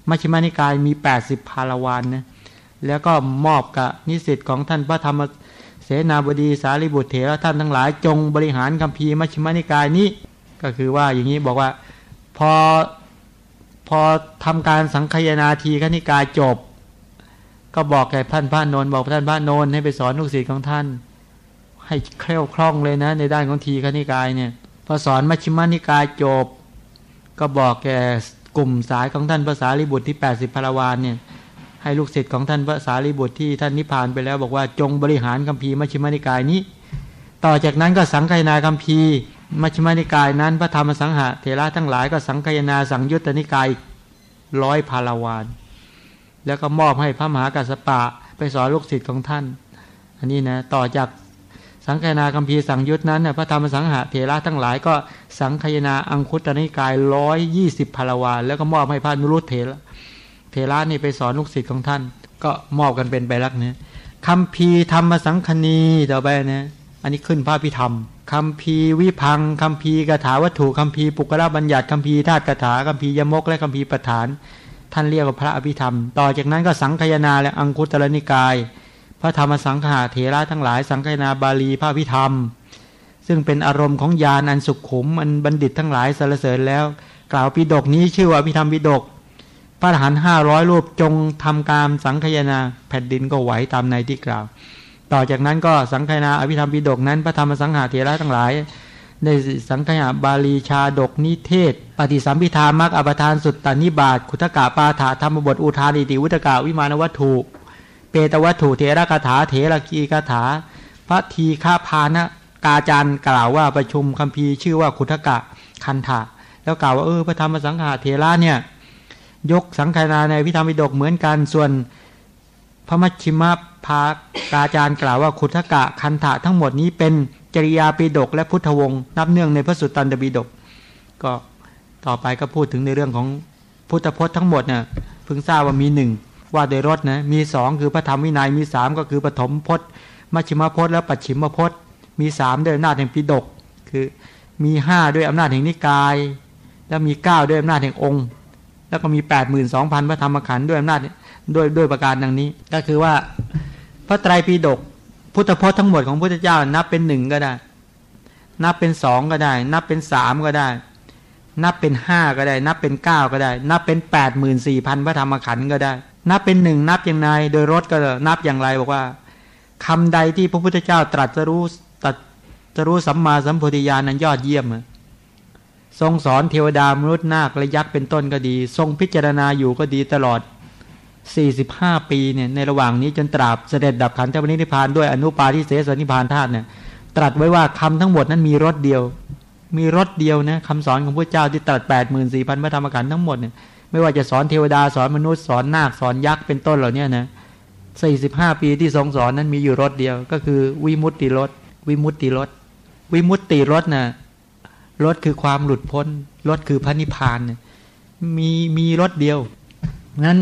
มัชฌิมานิกายมี 80 พาราวานนะ แล้วก็มอบกับนิสิตของท่านพระธรรมเสนาบดีสารีบุตรเถระท่านทั้งหลายจงบริหารคัมภีร์มัชฌิมานิกายนี้ ก็คือว่าอย่างนี้บอกว่าพอพอทำการสังคายนาทีคณิกายจบ ก็บอกแก่ท่านพระนนท์บอกท่านพระนนท์ให้ไปสอนลูกศิษย์ของท่าน ให้เคล่วคล่องเลยนะ ในด้านของทีคณิกายเนี่ยพอสอนมัชฌิมานิกายจบ ก็บอกแก่กลุ่มสายของท่านภาษาลิบุตรที่ 80พาราวานเนี่ย ให้ลูกศิษย์ของท่านภาษาลิบุตรที่ท่านนิพพานไปแล้ว บอกว่าจงบริหารคัมภีร์มัชฌิมานิกายนี้ ต่อจากนั้นก็สังคายนาคัมภีร์มัชฌิมานิกายนั้น พระธรรมสังหะเถระทั้งหลายก็สังคายนาสังยุตตนิกายร้อยพาราวานแล้วก็มอบให้พระมหากัสสปะไปสอนลูกศิษย์ของท่าน อันนี้นะต่อจากสังคายนาคัมภีร์สังยุตนั้นนะพระธรรมสังหะเถระทั้งหลายก็สังคายนาอังคุตตนิกายร้อยยี่สิบพาราวานแล้วก็มอบให้พระนุรุตเถระ เถระนี่ไปสอนลูกศิษย์ของท่าน ก็มอบกันเป็นไปรักเนี่ยคัมภีธรรมสังคณีต่อไปนะอันนี้ขึ้นพระพิธรรมคัมภีวิพังคัมภีร์กถาวัตถุคัมภีปุกระบัญญัติคัมภีธาตุกถาคัมภียมกและคัมภีประธาน ท่านเรียกว่าพระอภิธรรม ต่อจากนั้นก็สังคยนาและอังคุตรนิกาย พระธรรมสังฆาเถระทั้งหลาย สังคยนาบาลีพระอภิธรรม ซึ่งเป็นอารมณ์ของญาณอันสุขขุมอันบัณฑิตทั้งหลายสรรเสริญแล้ว กล่าวปิดกนี้ชื่อว่าอภิธรรมปิดก พระอรหันต์ห้าร้อยรูปจงทำการสังคยนาแผ่นดินก็ไหวตามในที่กล่าว ต่อจากนั้นก็สังคยนาอภิธรรมปิดกนั้น พระธรรมสังฆาเถระทั้งหลายในสังขยาบาลีชาดกนิเทศ ปฏิสัมพิธามักอปทานสุตตานิบาตขุทกะปาถาธรรมบทอุทานิติวุตกะวิมานวัตถุ เปตวัตถุเถระคาถาเถระกีคาถา พระทีฆาพานะกาจันกล่าวว่าประชุมคัมภีร์ชื่อว่าขุทกะคันธะแล้วกล่าวว่าเออพระธรรมสังฆาเถระเนี่ย ยกสังขารนาในพิธรรมวิดกเหมือนกัน ส่วนพระมัชชิมภากาจารย์กล่าวว่าขุทกะคันธะทั้งหมดนี้เป็นจริยาปิดกและพุทธวงศ์นับเนื่องในพระสุตตันตปิฎกก็ต่อไปก็พูดถึงในเรื่องของพุทธพจน์ทั้งหมดเนี่ยเพิ่งทราบว่ามีหนึ่งว่าโดยรถนะมีสองคือพระธรรมวินัยมีสามก็คือปฐมพจน์ มัชชิมพจน์ และปัจฉิมพจน์ มีสามด้วยอำนาจแห่งปิฎกคือมีห้าด้วยอำนาจแห่งนิกาย แล้วมีเก้าด้วยอำนาจแห่งองค์ แล้วก็มีแปดหมื่นสองพันพระธรรมขันธ์ด้วยอำนาจด้วยด้วยประการดังนี้ ก็คือว่า พระไตรปิฎกพุทธพจน์ทั้งหมดของพุทธเจ้านับเป็นหนึ่งก็ได้ นับเป็นสองก็ได้ นับเป็นสามก็ได้ นับเป็นห้าก็ได้ นับเป็นเก้าก็ได้ นับเป็นแปดหมื่นสี่พันพระธรรมขันธ์ก็ได้ นับเป็นหนึ่งนับอย่างไรโดยรถก็นับอย่างไรบอกว่าคำใดที่พระพุทธเจ้าตรัสจะรู้ตรัสจะรู้สัมมาสัมโพธิญาณนั้นยอดเยี่ยม ทรงสอนเทวดามนุษย์นาคและยักษ์เป็นต้นก็ดี ทรงพิจารณาอยู่ก็ดีตลอด 45 ปีเนี่ยในระหว่างนี้จนตราบเสด็จดับขันธปรินิพานด้วยอนุปาทิเสสนิพานธาตุเนี่ยตรัสไว้ว่าคำทั้งหมดนั้นมีรสเดียว มีรสเดียวนะคำสอนของพระเจ้าที่ตรัส8 4 0 0 0พันพระธรรมขันธ์ทั้งหมดเนี่ยไม่ว่าจะสอนเทวดาสอนมนุษย์สอนนาคสอนยักษ์เป็นต้นเหล่านี้นะ45 ปีที่ทรงสอนนั้นมีอยู่รสเดียว ก็คือวิมุตติรสวิมุตติรสวิมุตติรสนะ รสคือความหลุดพ้นรสคือพระนิพพานมีมีรสเดียวนั้น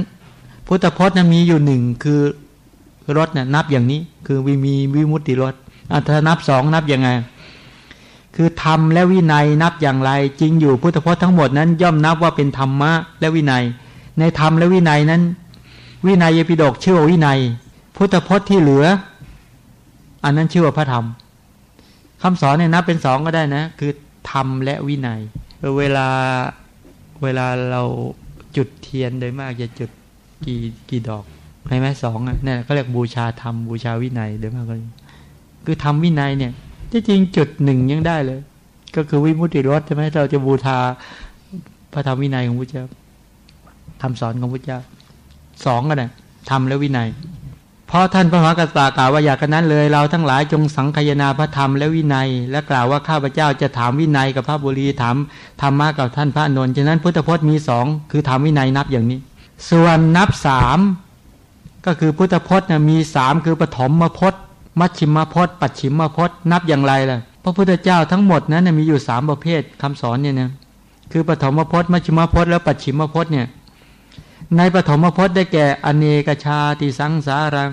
พุทธพจน์นะมีอยู่หนึ่งคือรถเนี่ยนับอย่างนี้ คือวิมีวิมุตติรถอะถ้านับสองนับยังไง คือธรรมและวินัยนับอย่างไรจริงอยู่พุทธพจน์ทั้งหมดนั้น ย่อมนับว่าเป็นธรรมะและวินัย ในธรรมและวินัยนั้น วินัยยปิฎกชื่อว่าวินัย พุทธพจน์ที่เหลือ อันนั้นชื่อว่าพระธรรมคำสอนเนี่ยนับเป็นสองก็ได้นะ คือ ธรรมและวินัย เวลาเวลาเราจุดเทียนโดยมากจะจุดกี่กี่ดอกใช่ไหมสองอะเนี่ยเขาเรียกบูชาธรรมบูชาวินัยเดี๋ยวมาก็คือทำวินัยเนี่ยที่จริงจุดหนึ่งยังได้เลย ก็คือวิมุตติรสใช่ไหมเราจะบูชาพระธรรมวินัยของพระเจ้าคำสอนของพระเจ้าสองกันนะทำและวินัย เพราะท่านพระมหากษัตริย์กล่าวว่าอยากกันนั้นเลย เราทั้งหลายจงสังคายนาพระธรรมและวินัย และกล่าวว่าข้าพเจ้าจะถามวินัยกับพระบุรีถามธรรมะกับท่านพระนนท์ฉะนั้นพุทธพจน์มีสองคือทำวินัยนับอย่างนี้ ส่วนนับสามก็คือพุทธพจน์มีสามคือปฐมมพจน์มัชชิมพจน์ ปัจฉิมพจน์นับอย่างไรล่ะพระพุทธเจ้าทั้งหมดนั้นมีอยู่สามประเภทคำสอนเนี่ยนะคือปฐมพจน์มัชชิมพจน์แล้วปัจฉิมพจน์เนี่ย ในปฐมพจน์ได้แก่ อเนกชาติสังสารัง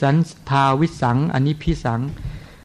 สันทาวิสังอนิพิสัง